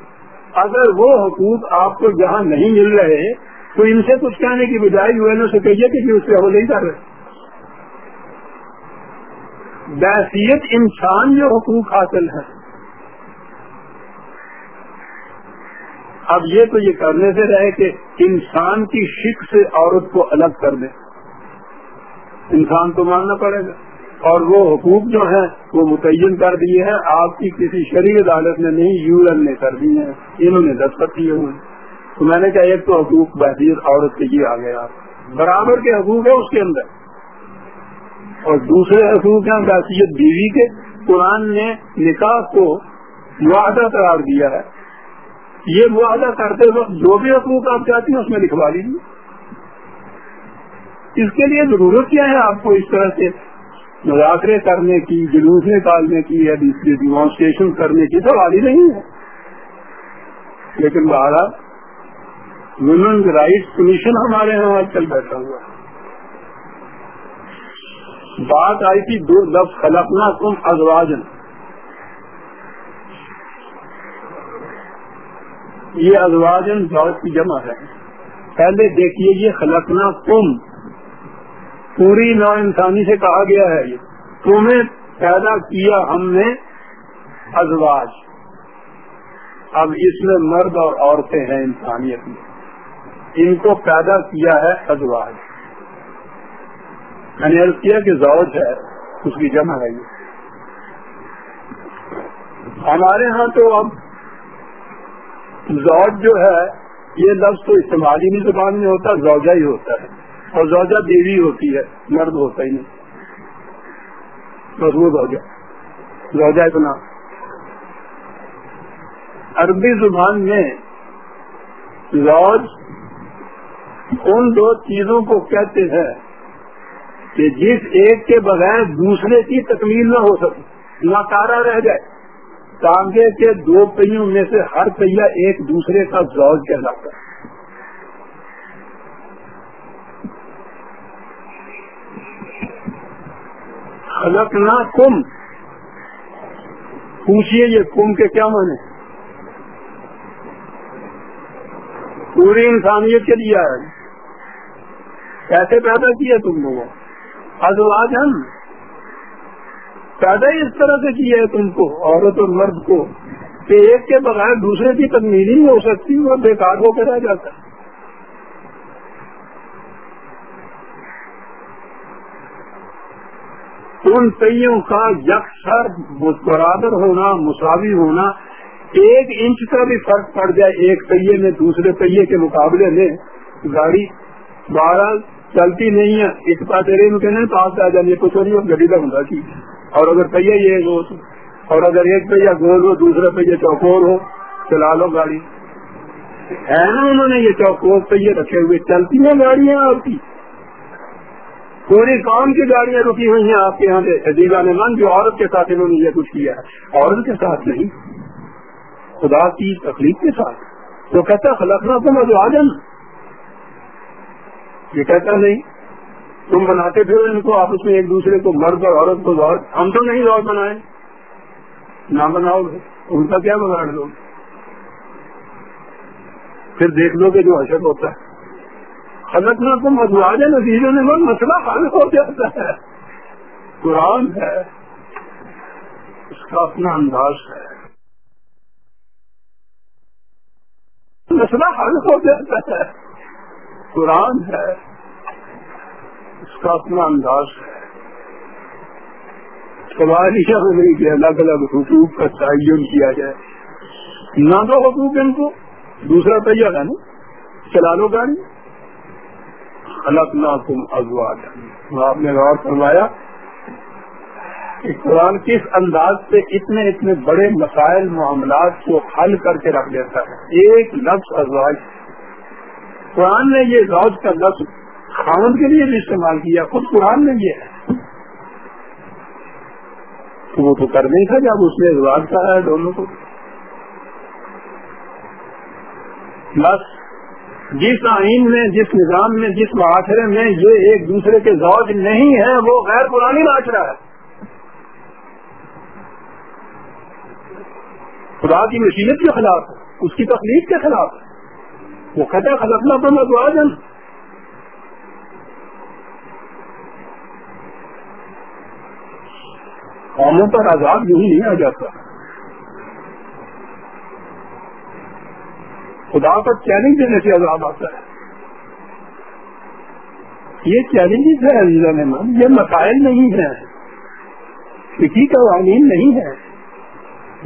اگر وہ حقوق آپ کو جہاں نہیں مل رہے تو ان سے کچھ کہنے کی بجائے یو این او سے کہیے کہ اس پہ وہ نہیں کر رہے بحثیت انسان جو حقوق حاصل ہے۔ اب یہ تو یہ کرنے سے رہے کہ انسان کی شک سے عورت کو الگ کر دیں انسان کو ماننا پڑے گا۔ اور وہ حقوق جو ہیں، وہ متعین کر دیے ہیں۔ آپ کی کسی شریع عدالت نے نہیں یو این نے کر دی ہیں۔ انہوں نے دستخط کیے ہوئے تو میں نے کہا، ایک تو حقوق بہتر عورت کے یہ آ۔ گیا برابر کے حقوق ہے اس کے اندر۔ اور دوسرے حقوق ہیں بحثیت بیوی کے قرآن نے نکاح کو معاہدہ قرار دیا ہے۔ یہ معاہدہ کرتے وقت جو بھی حقوق آپ چاہتی ہیں اس میں لکھوا لیجیے اس کے لیے ضرورت کیا ہے آپ کو اس طرح سے مذاکرے کرنے کی، جلوس نکالنے کی یا ڈیمانسٹریشن کرنے کی تو والی نہیں ہے۔ لیکن بہرحال ویمنز رائٹس کمیشن ہمارے یہاں آج کل بیٹھا ہوا ہے۔ بات آئی تھی دو لفظ خلقنا تم ازواجن یہ ازواجن بہت کی جمع ہے۔ پہلے دیکھیے یہ خلقنا تم پوری نو انسانی سے کہا گیا ہے یہ۔ تمہیں پیدا کیا ہم نے ازواج۔ اب اس میں مرد اور عورتیں ہیں انسانیت میں۔ ان کو پیدا کیا ہے ازواج۔ میں نے عرض کیا کہ زوج ہے، اس کی جمع ہے یہ۔ ہمارے ہاں تو اب زوج جو ہے، یہ لفظ تو استعمالی زبان میں ہوتا، زوجہ ہی ہوتا ہے۔ اور زوجہ دیوی ہوتی ہے، مرد ہوتا ہی نہیں۔ مضبوط ہو گیا زوجہ اتنا۔ عربی زبان میں زوج ان دو چیزوں کو کہتے ہیں۔ کہ جس ایک کے بغیر دوسرے کی تکمیل نہ ہو سکے ناکارا رہ جائے۔ تانگے کے دو پہیوں میں سے ہر پہیا ایک دوسرے کا زوج کہلاتا ہے۔ خلقنا کم پوچھئے یہ کم کے کیا مانے پوری انسانیت کے لیے ہے کیسے پیدا کیا تم لوگوں؟ ازواج ہم پیدا اس طرح سے کیا ہے تم کو، عورت اور مرد کو، کہ ایک کے بغیر دوسرے کی تکمیل نہیں ہو سکتی اور بیکار ہو کے رہ جاتا ہے۔ ان پہیوں کا یکسر برابر ہونا، مساوی ہونا، ایک انچ کا بھی فرق پڑ جائے ایک پہیے میں دوسرے پہیے کے مقابلے میں، گاڑی بارہ چلتی نہیں ہے۔ ایک پاس کہنے پاس آ جائے کچھ نہیں گڈی کا ہوں کی اور اگر پہیے یہ ہو اور اگر ایک پہیا گول ہو، دوسرا پہیے چوکور ہو، چلا لو گاڑی۔ ہے نا انہوں نے یہ چوکور پہیے رکھے ہوئے۔ چلتی ہیں گاڑیاں آپ کی۔ پوری کام کی گاڑیاں رکی ہوئی ہیں آپ کے یہاں سے۔ نے من جو عورت کے ساتھ انہوں نے یہ کچھ کیا ہے۔ عورت کے ساتھ نہیں۔ خدا کی تکلیف کے ساتھ۔ تو کہتا خلقنا تم جو آ جانا یہ کہتا نہیں. تم بناتے پھر ان کو، آپس میں ایک دوسرے کو، مرد اور عورت کو زور. ہم تو نہیں زور بنائے. نہ بناؤ گے. ان کا کیا بگاڑ دو؟ پھر دیکھ لو گے جو اشک ہوتا ہے. حضرت میں کو مزواج نتیجوں نے بہت مسئلہ حل ہو جاتا ہے. قرآن ہے. اس کا اپنا انداز ہے. مسئلہ حل ہو جاتا ہے. قرآن ہے، اس کا اپنا انداز ہے۔ سوال یہ نہیں کہ الگ الگ حقوق کا تعین کیا جائے۔ نہ تو حقوق ان کو، دوسرا تیار ہے نا، چلا لو گاڑی۔ الگ نہ تم ازواج آپ نے غور فرمایا کہ قرآن کس انداز سے اتنے اتنے بڑے مسائل، معاملات کو حل کر کے رکھ دیتا ہے۔ ایک لفظ ازواج قرآن نے یہ زوج کا لفظ خامد کے لیے بھی استعمال کیا، خود قرآن نے یہ۔ ہے تو وہ تو کر نہیں تھا جب اس نے ازواج کہا ہے دونوں کو۔ بس، جس آئین میں، جس نظام میں، جس معاشرے میں یہ ایک دوسرے کے زوج نہیں ہے، وہ غیر پرانی معاشرہ ہے۔ خدا کی مشینت کے خلاف ہے، اس کی تخلیق کے خلاف ہے۔ وہ کہتا خلفنا تو میں قوموں پر آزاد یوں نہیں آ جاتا. خدا پر چیلنج دینے سے عذاب آتا ہے. یہ چیلنجز ہے عزیزہ مہمان یہ مسائل نہیں ہے کسی قوانین نہیں ہے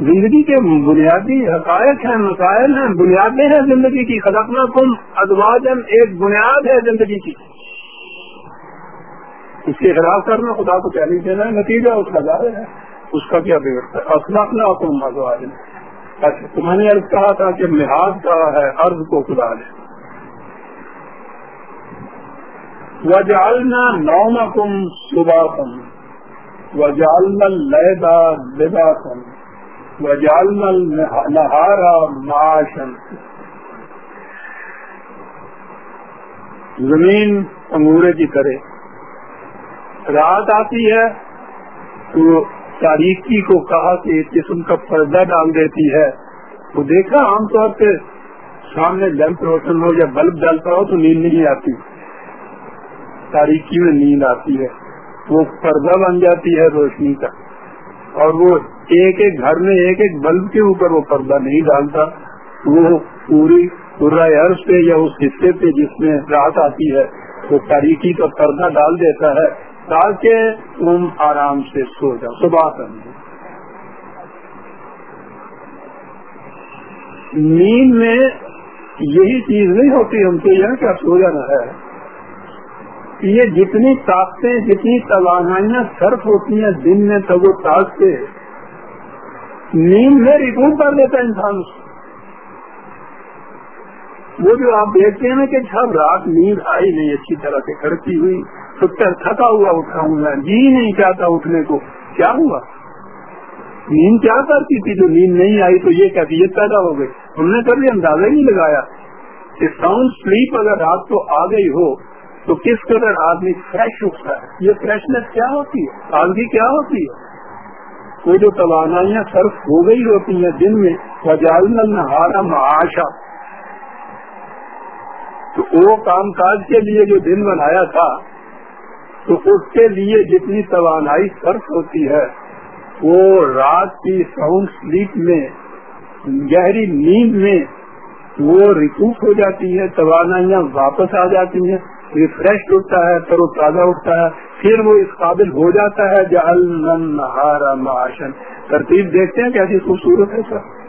زندگی کے بنیادی حقائق ہیں، مسائل ہیں، بنیادیں ہیں زندگی کی خلقنا کم ادواج ایک بنیاد ہے زندگی کی۔ اس کے خلاف کرنا خدا کو چیلنج دینا ہے، نتیجہ اس کا ظاہر ہے۔ اس کا کیا بگڑتا ہے؟ اصلاح کم ادواج اچھا تمہیں نے عرض کہا تھا کہ لحاظ کہا ہے، عرض کو خدا نے وجالنا نوم کم صبح کم وجالنا لہدا لبا کم وجالنا نہارا معاشن زمین انگورے کی طرح. رات آتی ہے تو تاریخی کو کہا کہ ایک قسم کا پردہ ڈال دیتی ہے. وہ دیکھا عام طور پہ سامنے لیمپ روشن ہو یا بلب ڈالتا ہو تو نیند نہیں آتی. تاریخی میں نیند آتی ہے. وہ پردہ بن جاتی ہے روشنی کا. اور وہ ایک ایک گھر میں ایک ایک بلب کے اوپر وہ پردہ نہیں ڈالتا، وہ پوری عرض پہ یا اس حصے پہ جس میں رات آتی ہے، وہ تاریخی کا پردہ ڈال دیتا ہے تاکہ تم آرام سے سو جاؤ۔ صبح سمجھو نیند میں یہی چیز نہیں ہوتی، ہم کو یہ کیا سو جانا ہے؟ یہ جتنی طاقتیں جتنی توانائیاں صرف ہوتی ہیں دن میں تو وہ طاقتیں نیند میں ریکور کر دیتا انسان اس وہ جو آپ دیکھتے ہیں نا کہ جب رات نیند آئی نہیں، اچھی طرح سے کھڑکی ہوئی تو تھکا ہوا اٹھا ہوں میں جی نہیں چاہتا اٹھنے کو۔ کیا ہوا؟ نیند کیا کرتی تھی؟ جو نیند نہیں آئی تو یہ کیفیت پیدا ہو گئی۔ ہم نے کبھی اندازہ ہی لگایا کہ ساؤنڈ سلیپ اگر رات کو آ گئی ہو تو کس قدر آدمی فریش اٹھتا ہے؟ یہ فریشنس کیا ہوتی ہے؟ تازگی کیا ہوتی ہے؟ وہ جو توانائیاں صرف ہو گئی ہوتی ہیں دن میں وجال نہارا معاشا۔ تو وہ کام کاج کے لیے جو دن بنایا تھا، تو اس کے لیے جتنی توانائی صرف ہوتی ہے، وہ رات کی ساؤنڈ سلیپ میں، گہری نیند میں وہ ریکوپ ہو جاتی ہے توانائیاں واپس آ جاتی ہیں۔ ریفریش اٹھتا ہے، تر و تازہ اٹھتا ہے، پھر وہ اس قابل ہو جاتا ہے جل نہارا معاشن ترتیب دیکھتے ہیں کیسی خوبصورت ہے سر۔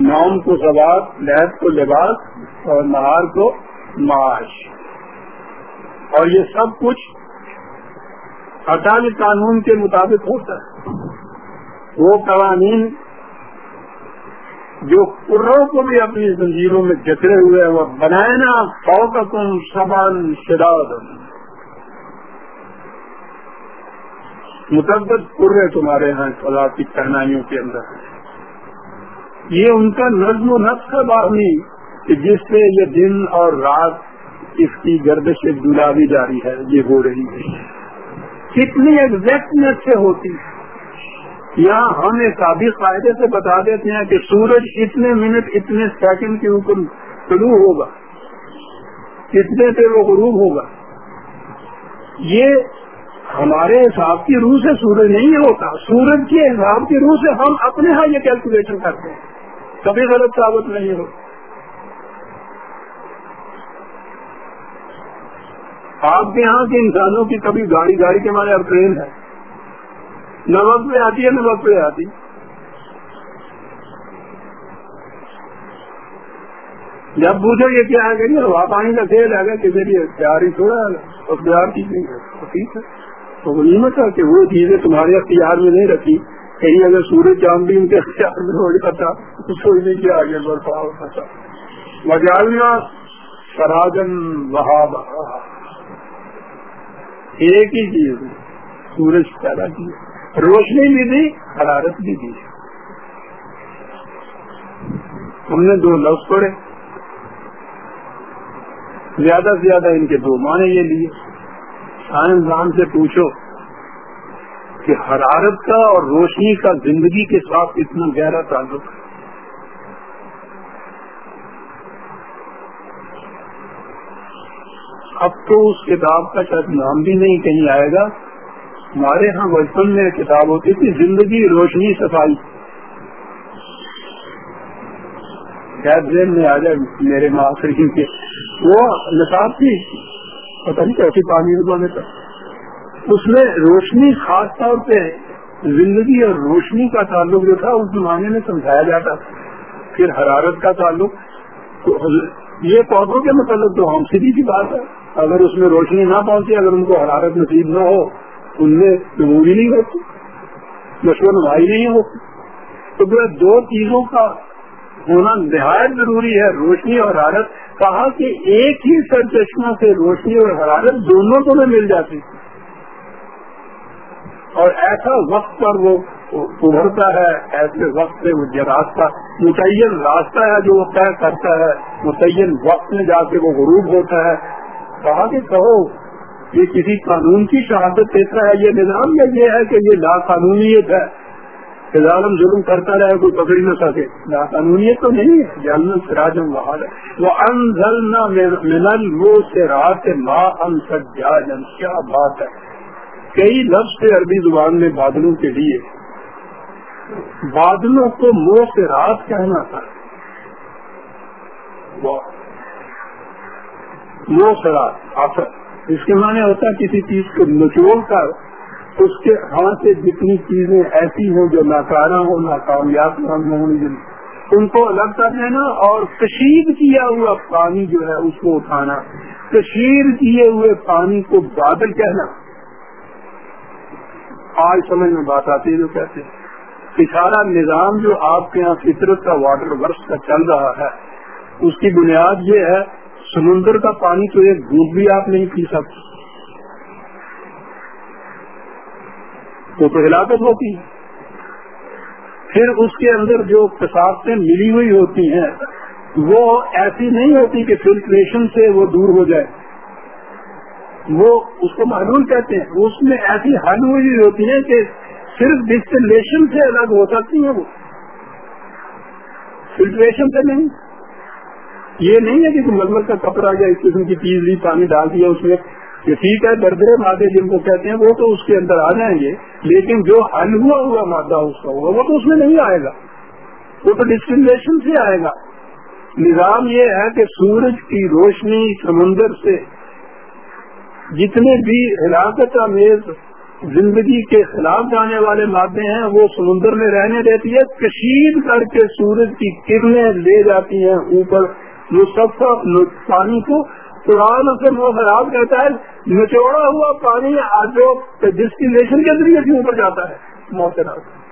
نام کو سواب لہد کو لباس اور نہار کو معاش۔ اور یہ سب کچھ اٹال قانون کے مطابق ہوتا ہے۔ وہ قوانین جو قروں کو بھی اپنی زنجیروں میں جکڑے ہوئے وہ بنائے نا فوکم سبان شداد۔ متعدد قرے تمہارے یہاں خدا کی کے اندر۔ یہ ان کا نظم و نقص ہے باہمی، کہ جس سے یہ دن اور رات اس کی گردش گلابی جاری ہے، یہ ہو رہی ہے۔ کتنی ایگزیکٹنیس سے ہوتی ہے۔ یہاں ہم ایک قاعدے سے بتا دیتے ہیں کہ سورج اتنے منٹ، اتنے سیکنڈ کے اوپر شروع ہوگا۔ کتنے سے وہ غروب ہوگا؟ یہ ہمارے حساب کی روح سے سورج نہیں ہوتا۔ سورج کے حساب کی روح سے ہم اپنے ہاں یہ کیلکولیشن کرتے ہیں۔ کبھی غلط ثابت نہیں ہو۔ آپ کے یہاں کے انسانوں کی کبھی گاڑی گاڑی کے مارے اب ٹرین ہے۔ نہ وقت پہ آتی ہے نہ وقت پہ آتی۔ جب پوچھو یہ کیا ہے کہ ہوا پانی کا کھیل ہے کسی لیے پیار ہی چھوڑا ہے، اور پیار کی ٹھیک ہے۔ تو وہ نہیں مطلب کہ وہ چیزیں تمہارے اختیار میں نہیں رکھی۔ کہیں اگر سورج چاند بھی ان کے اختیار میں ہو جاتا، تو سوچنے کے آگے برفا ہوتا تھا مجالیا سراجن وہاب ایک ہی چیز، سورج پیدا کی روشنی بھی دی، حرارت بھی دی۔ ہم نے دو لفظ پڑھے۔ زیادہ سے زیادہ ان کے دو معنی یہ لیے۔ ہاں، سائنسدان سے پوچھو کہ حرارت کا اور روشنی کا زندگی کے ساتھ اتنا گہرا تعلق ہے۔ اب تو اس کتاب کا شاید نام بھی نہیں کہیں آئے گا۔ ہمارے ہاں بچپن میں کتاب ہوتی تھی، زندگی روشنی صفائی۔ ذہن میں آ جائے میرے معاشرے کے وہ نصاب تھی، پتہ نہیں کیسی پانی رکوانے کا اس میں روشنی خاص طور پہ زندگی اور روشنی کا تعلق جو تھا، اس زمانے میں سمجھایا جاتا پھر حرارت کا تعلق۔ تو یہ پودوں کے متعلق تو ہم سیدھی سی بات ہے۔ اگر اس میں روشنی نہ پہنچے، اگر ان کو حرارت نصیب نہ ہو ان میں نموری نہیں ہوتی نشو نمائی نہیں ہوتی تو دو چیزوں کا ہونا نہایت ضروری ہے، روشنی اور حرارت۔ کہا کہ ایک ہی سر چشمہ سے روشنی اور حرارت دونوں کو میں مل جاتی۔ اور ایسا وقت پر وہ ابھرتا ہے، ایسے وقت سے وہ راستہ، متعین راستہ ہے جو وہ طے کرتا ہے۔ متعین وقت میں جا کے وہ غروب ہوتا ہے۔ کہا کہ کہو یہ کسی قانون کی شہادت دیتا ہے، یہ نظام یا یہ ہے کہ یہ لا قانونیت ہے ظالم ظلم کرتا رہے، کوئی پکڑ نہ سکے۔ لا قانونیت تو نہیں ہے جاننا سراجم بہار ہے۔ وہ انزلنا ملن وہ سے رات ماں ان کیا بات ہے؟ کئی لفظ سے عربی زبان میں بادلوں کے لیے۔ بادلوں کو مو سے رات کہنا تھا۔ مو سے رات آفر اس کے معنی ہوتا ہے کسی چیز کو نچوڑ کر اس کے ہاتھ سے جتنی چیزیں ایسی ہوں جو ناکارہ ہو ناکامیاب ہوں ان کو الگ کر دینا اور کشید کیا ہوا پانی جو ہے اس کو اٹھانا کشیر کیے ہوئے پانی کو بادل کہنا۔ آج سمجھ میں بات آتی ہے جو کہتے ہیں۔ سارا نظام جو آپ کے یہاں فطرت کا واٹر ورکس کا چل رہا ہے، اس کی بنیاد یہ ہے سمندر کا پانی تو ایک دودھ بھی آپ نہیں پی سکتے۔ وہ تو ہلاکت ہوتی ہے۔ پھر اس کے اندر جو کسافتیں ملی ہوئی ہوتی ہیں، وہ ایسی نہیں ہوتی کہ فلٹریشن سے وہ دور ہو جائے۔ وہ اس کو معلوم کہتے ہیں۔ اس میں ایسی حل ہوئی ہوتی ہے کہ صرف ڈسٹلیشن سے الگ ہو سکتی ہیں وہ۔ فلٹریشن سے نہیں۔ یہ نہیں ہے کہ ململ کا کپڑا یا اس قسم کی چیز لی، پانی ڈال دیا اس میں۔ کہ ٹھیک ہے دردرے مادے جن کو کہتے ہیں، وہ تو اس کے اندر آ جائیں گے، لیکن جو حل ہوا ہوا مادہ اس کا ہوگا وہ تو اس میں نہیں آئے گا۔ وہ تو ڈسٹلیشن سے آئے گا۔ نظام یہ ہے کہ سورج کی روشنی سمندر سے جتنے بھی ہلاکت امیز زندگی کے خلاف جانے والے مادے ہیں، وہ سمندر میں رہنے دیتی ہے۔ کشید کر کے سورج کی کرنیں لے جاتی ہیں اوپر۔ پانی کو قرآن سے وہ خراب کہتا ہے، نچوڑا ہوا پانی جو ڈسٹیلیشن کے ذریعے سے اوپر جاتا ہے موترات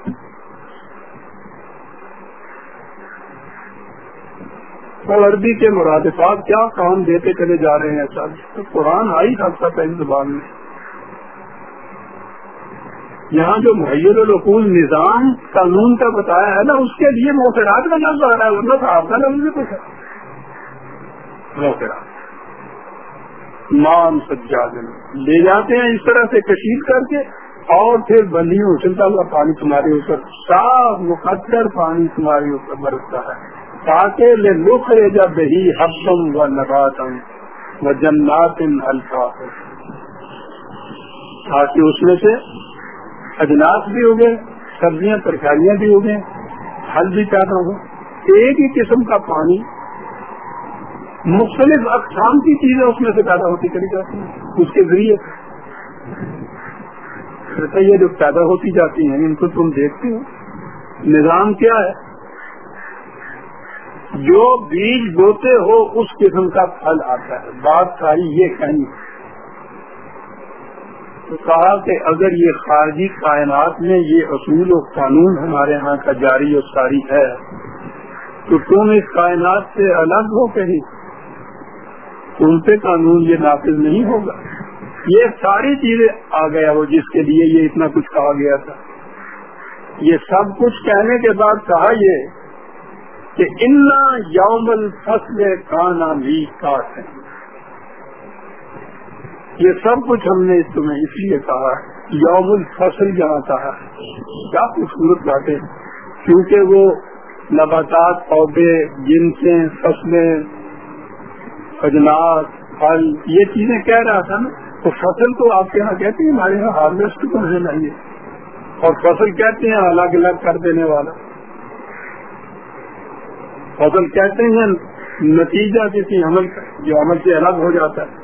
اور عربی کے مرادفات کیا کام دیتے چلے جا رہے ہیں سر؟ تو قرآن آئی سکتا تھا اس زبان میں۔ یہاں جو محیر الرقول نظام قانون کا بتایا ہے نا، اس کے لیے موسرات کا لفظ آ رہا ہے ورنہ صاحب کا لفظ بھی کچھ ہے مان سجاد لے جاتے ہیں اس طرح سے کشید کر کے اور پھر بندیوں چلتا ہوا پانی تمہارے اوپر صاف مقدر پانی تمہارے اوپر برستا ہے۔ تاکہ لے لکھ جب ہی حسم و نباتم و جنات الفاظ تاکہ اس میں سے اجناس بھی ہو گئے، سبزیاں، ترکاریاں بھی ہو گئے پھل بھی پیدا ہو۔ ایک ہی قسم کا پانی مختلف اقسام کی چیزیں اس میں سے پیدا ہوتی چلی جاتی ہیں، اس کے ذریعے۔ یہ جو پیدا ہوتی جاتی ہیں، ان کو تم دیکھتے ہو۔ نظام کیا ہے؟ جو بیج بوتے ہو، اس قسم کا پھل آتا ہے۔ بات ساری یہ کہیں۔ تو کہا کہ اگر یہ خارجی کائنات میں یہ اصول و قانون ہمارے ہاں کا جاری و ساری ہے، تو تم اس کائنات سے الگ ہو کہیں۔ ان پہ قانون یہ نافذ نہیں ہوگا۔ یہ ساری چیزیں آ گیا وہ جس کے لیے یہ اتنا کچھ کہا گیا تھا۔ یہ سب کچھ کہنے کے بعد کہا یہ کہ انا یوم الفصل کا نام بھی کاٹ ہے یہ سب کچھ ہم نے تمہیں اس لیے کہا، یوم الفصل جہاں کہا۔ کیا خوبصورت باتیں کیونکہ وہ نباتات، پودے، جنسیں، فصلیں اجلاس پھل، یہ چیزیں کہہ رہا تھا نا، تو فصل تو آپ کے یہاں کہتے ہیں، ہمارے یہاں ہارویسٹ کو نہیں اور فصل کہتے ہیں، الگ الگ کر دینے والا۔ فصل کہتے ہیں، نتیجہ کسی عمل کا جو عمل سے الگ ہو جاتا ہے۔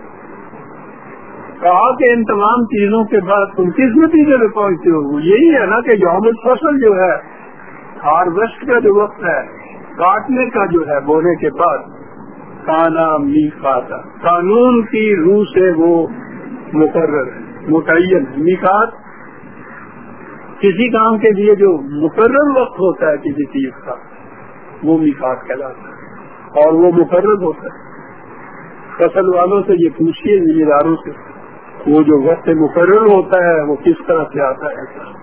کہا کہ ان تمام چیزوں کے بعد تم کس نتیجے میں پہنچتے ہو؟ یہی ہے نا کہ جو عمل فصل جو ہے ہارویسٹ کا جو وقت ہے، کاٹنے کا جو ہے، بونے کے بعد۔ کانا میکاتا قانون کی روح سے وہ مقرر ہے، متعین۔ میکات کسی کام کے لیے جو مقرر وقت ہوتا ہے کسی چیز کا، وہ میکات کہلاتا ہے اور وہ مقرر ہوتا ہے۔ فصل والوں سے یہ پوچھیے ذمہ داروں سے، وہ جو وقت مقرر ہوتا ہے، وہ کس طرح سے آتا ہے؟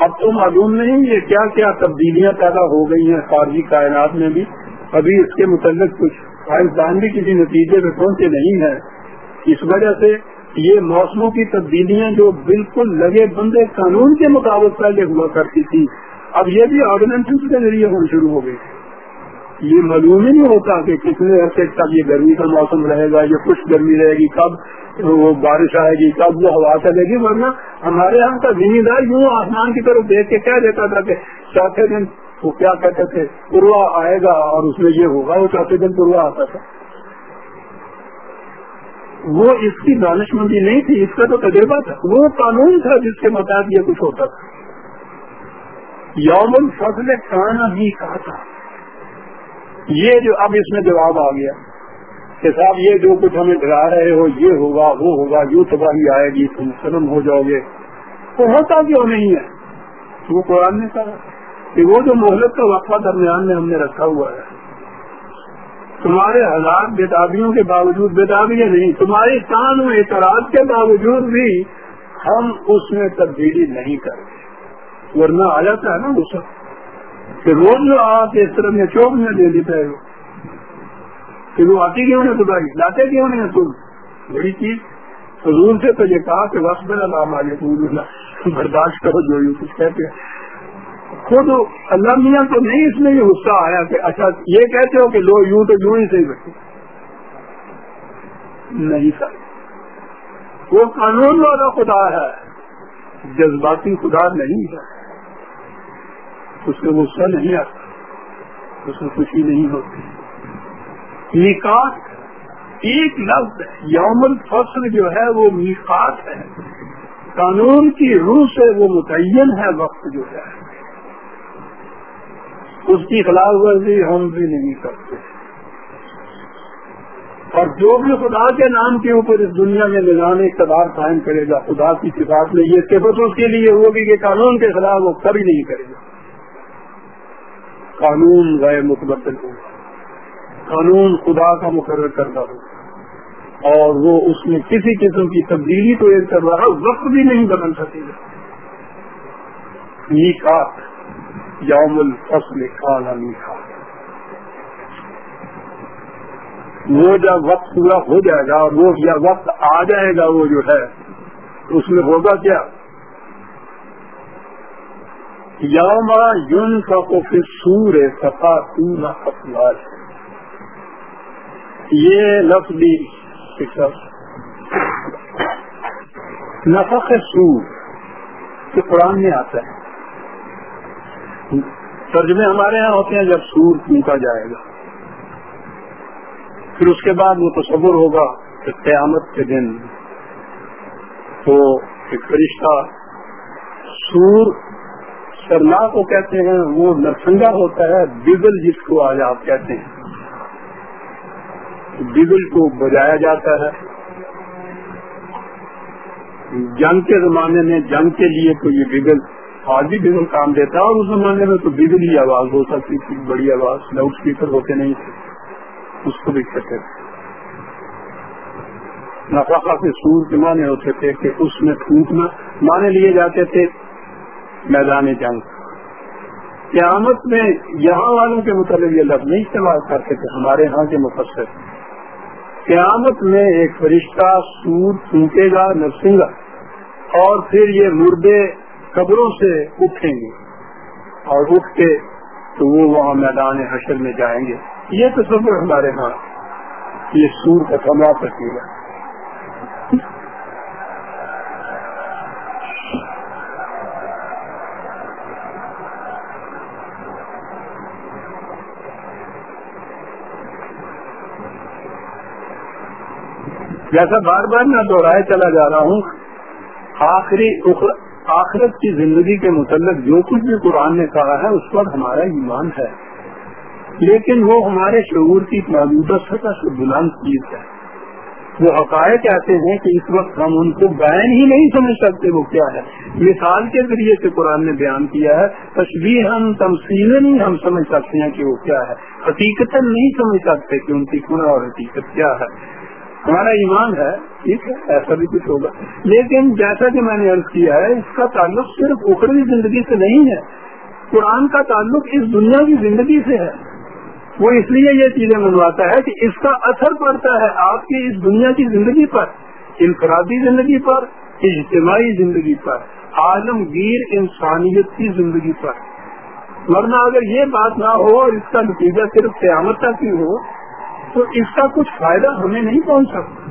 اب تو معلوم نہیں یہ کیا کیا تبدیلیاں پیدا ہو گئی ہیں خارجی کائنات میں بھی۔ ابھی اس کے متعلق کچھ سائنسدان بھی کسی نتیجے میں پہنچے نہیں ہے اس وجہ سے یہ موسموں کی تبدیلیاں جو بالکل لگے بندے قانون کے مطابق پہلے ہوا کرتی تھی، اب یہ بھی آرڈیننس کے ذریعے ہونا شروع ہو گئی۔ یہ معلوم ہی نہیں ہوتا کہ کتنے عرصے تک یہ گرمی کا موسم رہے گا، یہ کچھ گرمی رہے گی، کب وہ بارش آئے گی، کب وہ ہوا چلے گی۔ ورنہ ہمارے یہاں کا ذمہ دار یوں آسمان کی طرف دیکھ کے کہہ دیتا تھا کہ چوتھے دن وہ کیا کہتے تھے؟ پوروا آئے گا اور اس میں یہ ہوگا، وہ چوتھے دن پوروا آتا تھا۔ وہ اس کی دانش مندی نہیں تھی، اس کا تو تجربہ تھا۔ وہ قانون تھا جس کے مطابق یہ کچھ ہوتا تھا۔ یوم الفضل کانا بھی کہا تھا۔ یہ جو اب اس میں جواب آ گیا کہ صاحب، یہ جو کچھ ہمیں ڈرا رہے ہو، یہ ہوگا، وہ ہوگا، یوں تباہی آئے گی، تم سلم ہو جاؤ گے۔ تو ہوتا کیوں نہیں ہے؟ وہ قرآن نے کہا۔ کہ وہ جو مہلت کا وقفہ درمیان میں ہم نے رکھا ہوا ہے، تمہارے ہزار بےتابیوں کے باوجود بےتابیاں نہیں، تمہاری کان و اعتراض کے باوجود بھی ہم اس میں تبدیلی نہیں کرتے ورنہ آ جاتا ہے نا غصہ، کہ روز جو آپ اس طرح میں چوک میں دے دیتا ہے کہ وہ آتی کیوں نہیں خدائی؟ لاتے کیوں نہیں تم؟ بڑی چیز۔ حضور سے تو یہ کہا کہ وقت برداشت کرو جو کچھ کہتے ہیں۔ خود اللہ میاں تو نہیں اس میں یہ غصہ آیا کہ اچھا یہ کہتے ہو کہ لو یوں تو یوں ہی صحیح بیٹھے نہیں سر۔ وہ قانون والا خدا ہے۔ جذباتی خدا نہیں ہے۔ اس میں غصہ نہیں آتا۔ اس میں خوشی نہیں ہوتی۔ نکات ایک لفظ یوم الفصل جو ہے وہ نکات ہے۔ قانون کی روح سے وہ متعین ہے، وقت جو ہے۔ اس کی خلاف ورزی ہم بھی نہیں کرتے۔ اور جو بھی خدا کے نام کے اوپر اس دنیا میں نظام اقتدار قائم کرے گا، خدا کی صفات میں یہ صفت اس کے لیے ہوگی کہ قانون کے خلاف وہ کبھی نہیں کرے گا۔ قانون غیر متبدل ہوگا۔ قانون خدا کا مقرر کرتا ہوگا۔ اور وہ اس میں کسی قسم کی تبدیلی تو ایک کر رہا وقت بھی نہیں بدل سکے گا۔ یوم الفصل کالا میٹھا وہ جب وقت پورا ہو جائے گا، وہ یا وقت آ جائے گا، وہ جو ہے اس میں ہوگا کیا؟ یوم یون کا کو پھر سور سفا سورا افواج یہ لفظ بھی نفق سور کے قرآن میں آتا ہے۔ ترجمے ہمارے یہاں ہوتے ہیں جب سور پھونکا جائے گا۔ پھر اس کے بعد وہ تصور ہوگا کہ قیامت کے دن تو ایک فرشتہ سور سرنا کو کہتے ہیں، وہ نرسنگا ہوتا ہے بگل جس کو آج آپ کہتے ہیں۔ بگل کو بجایا جاتا ہے۔ جنگ کے زمانے میں جنگ کے لیے تو یہ بگل آج بھی بگل کام دیتا ہے اور اس زمانے میں تو بگل ہی آواز ہو سکتی تھی، بڑی آواز، لاؤڈ اسپیکر ہوتے نہیں تھے۔ اس کو بھی کہتے تھے۔ نفاقہ کے سور کے معنی ہوتے تھے کہ اس میں پھونکنا مانے لیے جاتے تھے میدان جنگ۔ قیامت میں یہاں والوں کے متعلق یہ لفظ نہیں استعمال کرتے تھے، ہمارے یہاں کے مفسر۔ قیامت میں ایک فرشتہ سور پھونکے گا، نرسنگا، اور پھر یہ مردے قبروں سے اٹھیں گے اور اٹھ کے تو وہ وہاں میدان حشر میں جائیں گے۔ یہ تصور ہمارے ہاں یہ سور کا کمرہ تصویر ہے۔ جیسا بار بار میں دوہرائے چلا جا رہا ہوں، آخری آخرت کی زندگی کے متعلق جو کچھ بھی قرآن نے کہا ہے، اس پر ہمارا ایمان ہے۔ لیکن وہ ہمارے شعور کی موجودہ سطح سے بلند چیز ہے۔ وہ حقائق کہتے ہیں کہ اس وقت ہم ان کو بیان ہی نہیں سمجھ سکتے وہ کیا ہے۔ مثال کے ذریعے سے قرآن نے بیان کیا ہے تصویر ہم تمسیل نہیں ہم سمجھ سکتے ہیں کہ وہ کیا ہے۔ حقیقت نہیں سمجھ سکتے کہ ان کی گنا اور حقیقت کیا ہے۔ ہمارا ایمان ہے، ٹھیک ہے، ایسا بھی کچھ ہوگا۔ لیکن جیسا کہ میں نے عرض کیا ہے، اس کا تعلق صرف اخروی زندگی سے نہیں ہے۔ قرآن کا تعلق اس دنیا کی زندگی سے ہے۔ وہ اس لیے یہ چیزیں منواتا ہے کہ اس کا اثر پڑتا ہے آپ کی اس دنیا کی زندگی پر، انفرادی زندگی پر، اجتماعی زندگی پر، عالمگیر انسانیت کی زندگی پر۔ ورنہ اگر یہ بات نہ ہو اور اس کا نتیجہ صرف قیامت تک ہی ہو تو اس کا کچھ فائدہ ہمیں نہیں پہنچ سکتا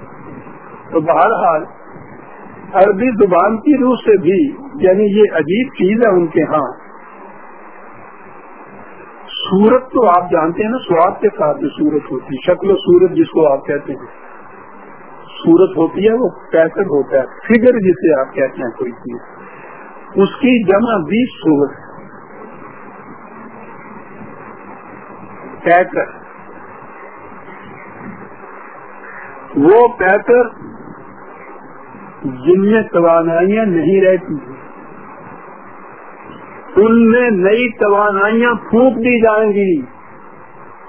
تو بہرحال، عربی زبان کی روح سے بھی یعنی یہ عجیب چیز ہے ان کے ہاں۔ سورت تو آپ جانتے ہیں نا سواد کے ساتھ جو سورت ہوتی ہے، شکل و سورت جس کو آپ کہتے ہیں۔ سورت ہوتی ہے، وہ پیسر ہوتا ہے فگر جسے آپ کہتے ہیں کوئی چیز۔ اس کی جمع بیس سورت پیکر وہ پیکر جن میں توانائیاں نہیں رہتی ان میں نئی توانائیاں پھونک دی جائیں گی۔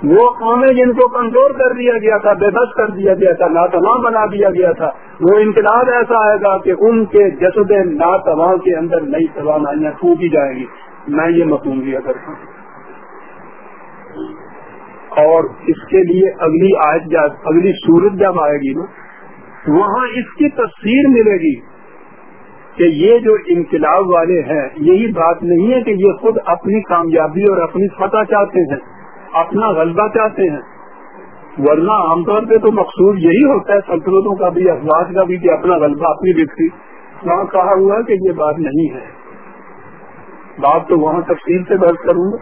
وہ قومیں جن کو کمزور کر دیا گیا تھا، بے بس کر دیا گیا تھا، ناتواں بنا دیا گیا تھا، وہ انقلاب ایسا آئے گا کہ ان کے جسد ناتواں کے اندر نئی توانائیاں پھونکی جائیں گی۔ میں یہ مفہوم دیا کرتا ہوں۔ اور اس کے لیے اگلی آیت اگلی صورت جب آئے گی نا، وہاں اس کی تصویر ملے گی کہ یہ جو انقلاب والے ہیں، یہی بات نہیں ہے کہ یہ خود اپنی کامیابی اور اپنی فتح چاہتے ہیں، اپنا غلبہ چاہتے ہیں، ورنہ عام طور پہ تو مقصود یہی ہوتا ہے، سلطنتوں کا بھی افواج کا بھی کہ اپنا غلبہ، اپنی بکری۔ وہاں کہا ہوا کہ یہ بات نہیں ہے۔ بات تو وہاں تفصیل سے بحث کروں گا۔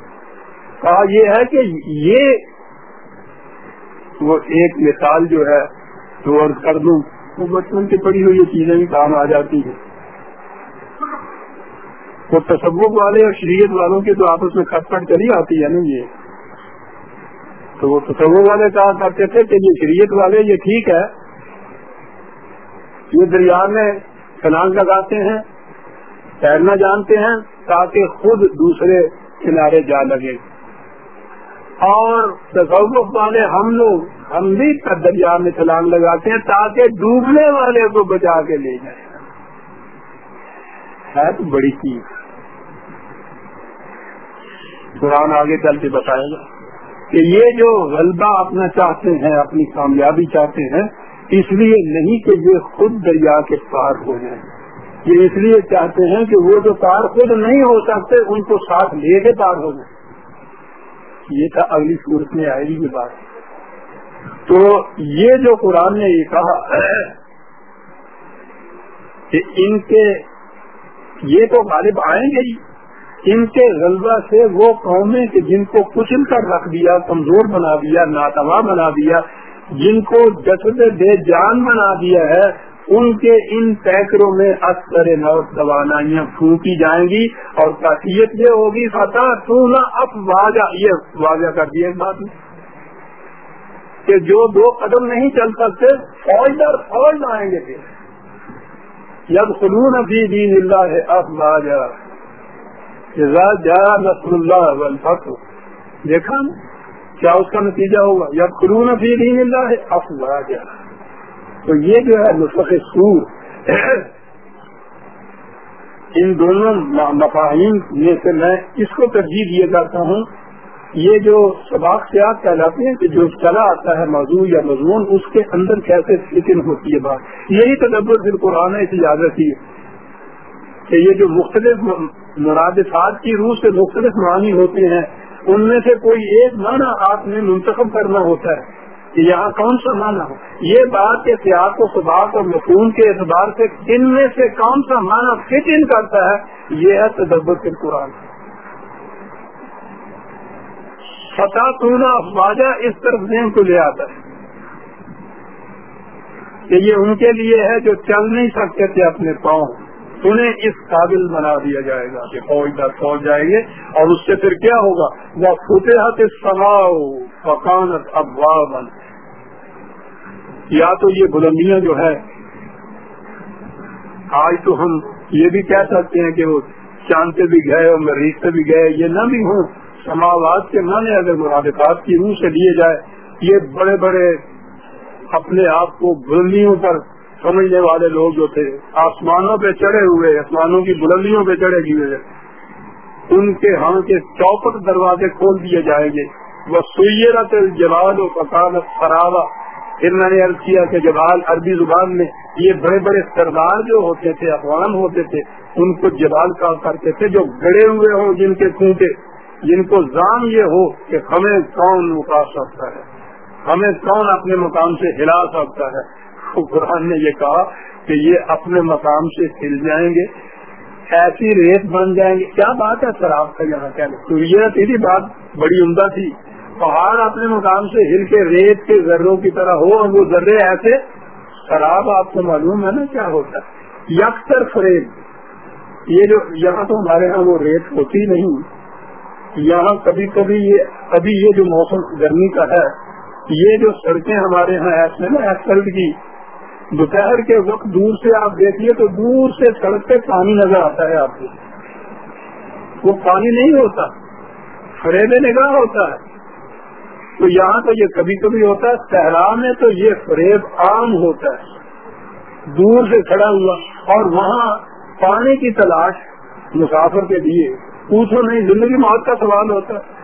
کہا یہ ہے کہ یہ وہ ایک مثال جو ہے تو اور کر دوں۔ وہ بچپن کی پڑی ہوئی چیزیں بھی کام آ جاتی ہیں۔ وہ تصوف والے اور شریعت والوں کی تو آپس میں کٹ کٹ چلی آتی ہے نا یہ۔ تو وہ تصوف والے کہا کرتے تھے کہ یہ شریعت والے یہ ٹھیک ہے۔ یہ دریا میں کنان لگاتے ہیں، تیرنا جانتے ہیں تاکہ خود دوسرے کنارے جا لگے۔ اور تصوف والے ہم لوگ ہم بھی دریا میں چھلانگ لگاتے ہیں تاکہ ڈوبنے والے کو بچا کے لے جائیں۔ ہے تو بڑی چیز۔ قرآن آگے چل کے بتائے گا کہ یہ جو غلبہ اپنا چاہتے ہیں، اپنی کامیابی چاہتے ہیں، اس لیے نہیں کہ یہ خود دریا کے پار ہو جائیں۔ یہ اس لیے چاہتے ہیں کہ وہ جو پار خود نہیں ہو سکتے، ان کو ساتھ لے کے پار ہو جائیں۔ یہ تھا اگلی صورت میں آئے گی یہ بات۔ تو یہ جو قرآن نے یہ کہا کہ ان کے، یہ تو غالب آئیں گے ہی۔ ان کے غلبہ سے وہ قومیں کہ جن کو کچل کر رکھ دیا، کمزور بنا دیا ناتوا بنا دیا، جن کو جسد بے جان بنا دیا ہے ان کے ان پیکروں میں اکثر نو توانائیاں پھونکی جائیں گی اور کافیت یہ ہوگی فتح تو نہ اب واضح یہ واضح کر دیا بات کہ جو دو قدم نہیں چل سکتے، فوج در فوج لائیں گے پھر۔ جب خلون ابھی دین اللہ ہے اب واضح جا نسل اللہ دیکھا کیا اس کا نتیجہ ہوگا؟ یا قرون فی دین اللہ ہے افواج تو یہ جو ہے نسخ سور، ان دونوں مفاہیم میں سے میں اس کو ترجیح دیا کرتا ہوں۔ یہ جو سباق سیاق کہلاتے ہیں کہ جو چلا آتا ہے موضوع یا مضمون، اس کے اندر کیسے فکر ہوتی ہے بات؟ یہی تدبر پھر قرآن اس اجازت ہی کہ یہ جو مختلف مرادفات کی روح سے مختلف معنی ہوتے ہیں، ان میں سے کوئی ایک معنی آپ نے منتخب کرنا ہوتا ہے۔ کہ یہاں کون سا معنی ہو؟ یہ بات کے سیاق و سباق اور مفہوم کے اعتبار سے ان میں سے کون سا معنی فٹ ان کرتا ہے، یہ ہے تدبر کے قرآن فتح سونا افواجہ اس طرف ذہن کو لے آتا ہے کہ یہ ان کے لیے ہے جو چل نہیں سکتے تھے اپنے پاؤں۔ انہیں اس قابل بنا دیا جائے گا کہ فوج در فوج جائیں گے اور اس سے پھر کیا ہوگا؟ وہ فتحت سماؤ فکانت ابواب یا تو یہ بلندیاں جو ہے، آج تو ہم یہ بھی کہہ سکتے ہیں کہ وہ چاند سے بھی گئے اور مریض سے بھی گئے، یہ نہ بھی ہوں، سماوات کے معنی اگر مرادفات کی روح سے لیے جائے، یہ بڑے بڑے اپنے آپ کو بلندیوں پر سمجھنے والے لوگ جو تھے، آسمانوں پہ چڑھے ہوئے، آسمانوں کی بلندیوں پہ چڑھے ہوئے، ان کے ہم کے چوپٹ دروازے کھول دیے جائیں گے۔ وہ سیرت جوال و فکانت خرابہ پھر میں نے عرض کیا کہ جبال عربی زبان میں یہ بڑے بڑے سردار جو ہوتے تھے افغان ہوتے تھے، ان کو جبال کہا کرتے تھے، جو گڑے ہوئے ہوں، جن کے کونٹے جن کو زام یہ ہو کہ ہمیں کون مکا سکتا ہے؟ ہمیں کون اپنے مقام سے ہلا سکتا ہے؟ قرآن نے یہ کہا کہ یہ اپنے مقام سے ہل جائیں گے، ایسی ریت بن جائیں گے۔ کیا بات ہے سر آپ کا یہاں کیا تو یہ تیری بات بڑی عمدہ تھی۔ پہاڑ اپنے مقام سے ہل کے ریت کے ذروں کی طرح ہو اور وہ ذرے ایسے شراب آپ کو معلوم ہے نا کیا ہوتا ہے. یکسر فریب یہ جو یہاں تو ہمارے یہاں وہ ریت ہوتی نہیں. یہاں کبھی کبھی یہ ابھی یہ جو موسم گرمی کا ہے، یہ جو سڑکیں ہمارے یہاں ایسے نا ایسلٹ کی، دوپہر کے وقت دور سے آپ دیکھیے تو دور سے سڑک پہ پانی نظر آتا ہے آپ کو. وہ پانی نہیں ہوتا، فریب نگاہ ہوتا ہے. تو یہاں تو یہ کبھی کبھی ہوتا ہے، صحرا میں تو یہ فریب عام ہوتا ہے۔ دور سے کھڑا ہوا، اور وہاں پانی کی تلاش مسافر کے لیے پوچھو نہیں، زندگی موت کا سوال ہوتا ہے۔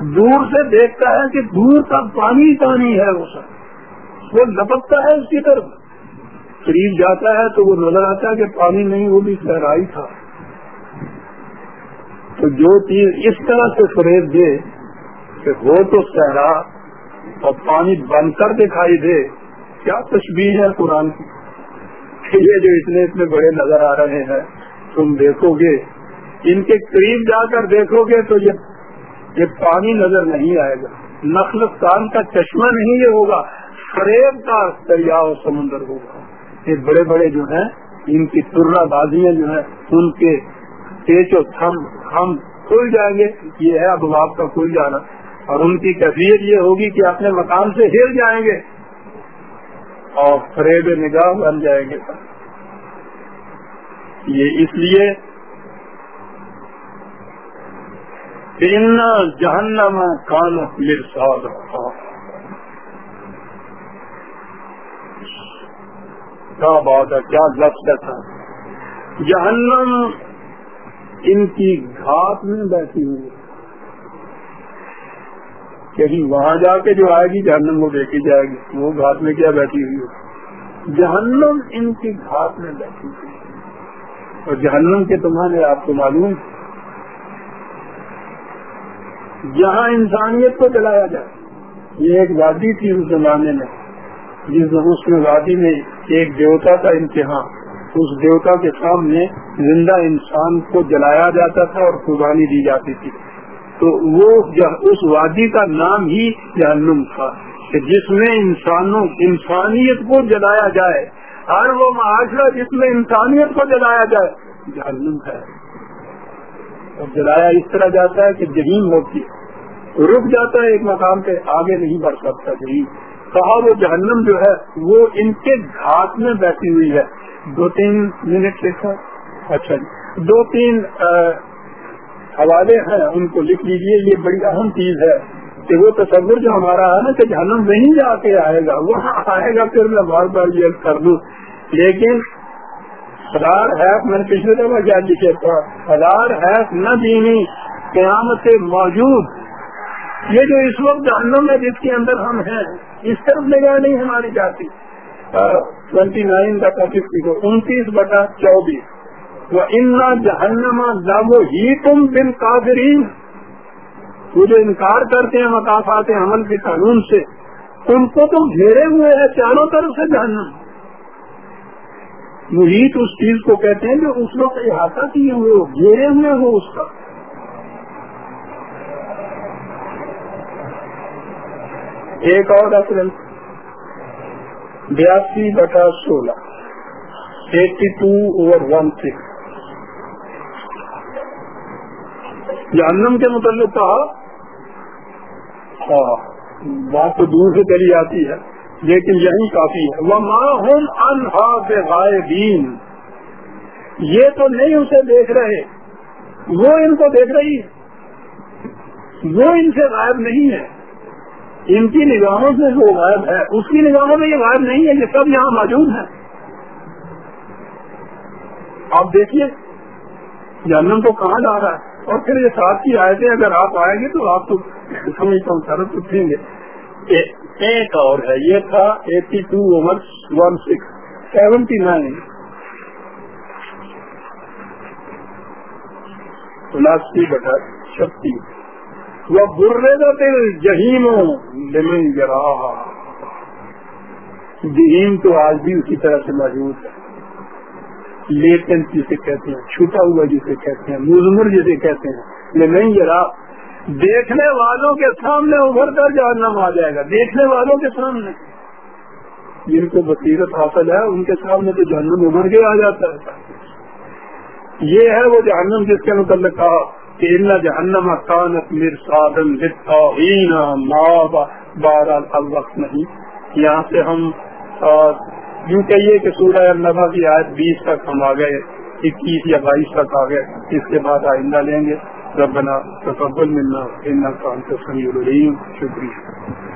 دور سے دیکھتا ہے کہ دور تک پانی پانی ہے وہ سب۔ وہ لپکتا ہے اس کی طرف۔ قریب جاتا ہے تو وہ نظر آتا ہے کہ پانی نہیں، وہ بھی صحرائی تھا۔ تو جو چیز اس طرح سے فریب دے کہ وہ تو صحرا اور پانی بن کر دکھائی دے، کیا تشبیح ہے قرآن کی؟ یہ جو اتنے اتنے بڑے نظر آ رہے ہیں، تم دیکھو گے۔ ان کے قریب جا کر دیکھو گے تو یہ پانی نظر نہیں آئے گا۔ نقلستان کا چشمہ نہیں یہ ہوگا، فریب کا دریا اور سمندر ہوگا۔ یہ بڑے بڑے جو ہیں، ان کی ترا بازیاں جو ہیں، ان کے پیچ و تھم ہم کھل جائیں گے۔ یہ ہے اب آپ کا کھل جانا۔ اور ان کی کیفیت یہ ہوگی کہ اپنے مقام سے ہل جائیں گے اور فریب نگاہ بن جائیں گے۔ یہ اس لیے جہنم کان مرساد کیا بات ہے، کیا لفظ تھا جہنم ان کی گھات میں بیٹھی ہوئی کہیں وہاں جا کے جو آئے گی، جہنم وہ دیکھی جائے گی۔ وہ گھات میں کیا بیٹھی ہوئی ہے؟ جہنم ان کی گھات میں بیٹھی ہوئی اور جہنم کے تمہارے آپ کو معلوم جہاں انسانیت کو چلایا جائے۔ یہ ایک وادی تھی اس زمانے میں، جس اس میں وادی میں ایک دیوتا کا امتحان۔ اس دیوتا کے سامنے زندہ انسان کو جلایا جاتا تھا اور قربانی دی جاتی تھی۔ تو وہ اس وادی کا نام ہی جہنم تھا کہ جس میں انسانوں انسانیت کو جلایا جائے، ہر وہ معاشرہ جس میں انسانیت کو جلایا جائے، جہنم ہے۔ اور جلایا اس طرح جاتا ہے کہ جہین ہوتی رک جاتا ہے ایک مقام پہ، آگے نہیں بڑھ سکتا جہین کہا وہ جہنم جو ہے، وہ ان کے گھاٹ میں بیٹھی ہوئی ہے۔ دو تین منٹ لکھا اچھا جی۔ دو تین حوالے ہیں، ان کو لکھ لیجیے یہ بڑی اہم چیز ہے کہ وہ تصور جو ہمارا ہے نا کہ جہنم نہیں جا کے آئے گا وہ آئے گا، پھر میں بار بار یہ کر دوں۔ لیکن ہزار حیف، میں نے پچھلے دفعہ کیا لکھے تھا ہزار حیف نہ دینی قیامت موجود۔ یہ جو اس وقت جہنم ہے، جس کے اندر ہم ہیں، اس طرف نگاہ نہیں ہماری جاتی۔ ٹوینٹی نائن کا ففٹی کو انتیس بٹا چوبیس۔ وہ ان جہنما جامو ہی تم بن قادرین وہ جو انکار کرتے ہیں مقافات عمل کے قانون سے، ان کو تم گھیرے ہوئے ہیں چاروں طرف سے جہنم۔ محیط اس چیز کو کہتے ہیں جو اس وقت احاطہ کیے ہوئے ہو، گھیرے ہوئے ہو اس کا ایک اور اپریل بیاسی بٹا سولہ۔ Eighty two over one six جہنم کے متعلق کہا ہاں، بات تو دور سے چلی آتی ہے لیکن یہی کافی ہے۔ وہ ماں ہوں انہا غائبین یہ تو نہیں اسے دیکھ رہے وہ ان کو دیکھ رہی ہے۔ وہ ان سے غائب نہیں ہے۔ ان کی نگاہوں سے جو غائب ہے۔ اس کی نگاہوں میں یہ غائب نہیں ہے یہ سب یہاں موجود ہے آپ دیکھیے جنم تو کہاں جا رہا ہے؟ اور پھر یہ ساتھ کی آئے تھے اگر آپ آئیں گے تو آپ تو سمجھتا ہوں سر پوچھیں گے۔ ایک اور ہے، یہ تھا eighty two over one six seventy nine پلاسٹی بٹا چھتیس وہ برے کا دل جہیموں لمن گرا جہیم تو آج بھی اسی طرح سے موجود ہے۔ لیٹن جسے کہتے ہیں، چھٹا ہوا جسے کہتے ہیں، مزمر جسے کہتے ہیں۔ لمن گرا دیکھنے والوں کے سامنے ابھر کر جہنم آ جائے گا۔ دیکھنے والوں کے سامنے۔ جن کو بصیرت حاصل ہے، ان کے سامنے تو جہنم ابھر کے آ جاتا ہے۔ یہ ہے وہ جہنم جس کے متعلق کہا، کہ جہنم کانت مرسادن بارہ اب وقت نہیں۔ یہاں سے ہم یوں کہیے کہ سورہ النبا کی آیت بیس تک ہم آ گئے اکیس یا بائیس تک آ گئے اس کے بعد آئندہ لیں گے۔ ربنا تقبل ملنا ان کا شکریہ۔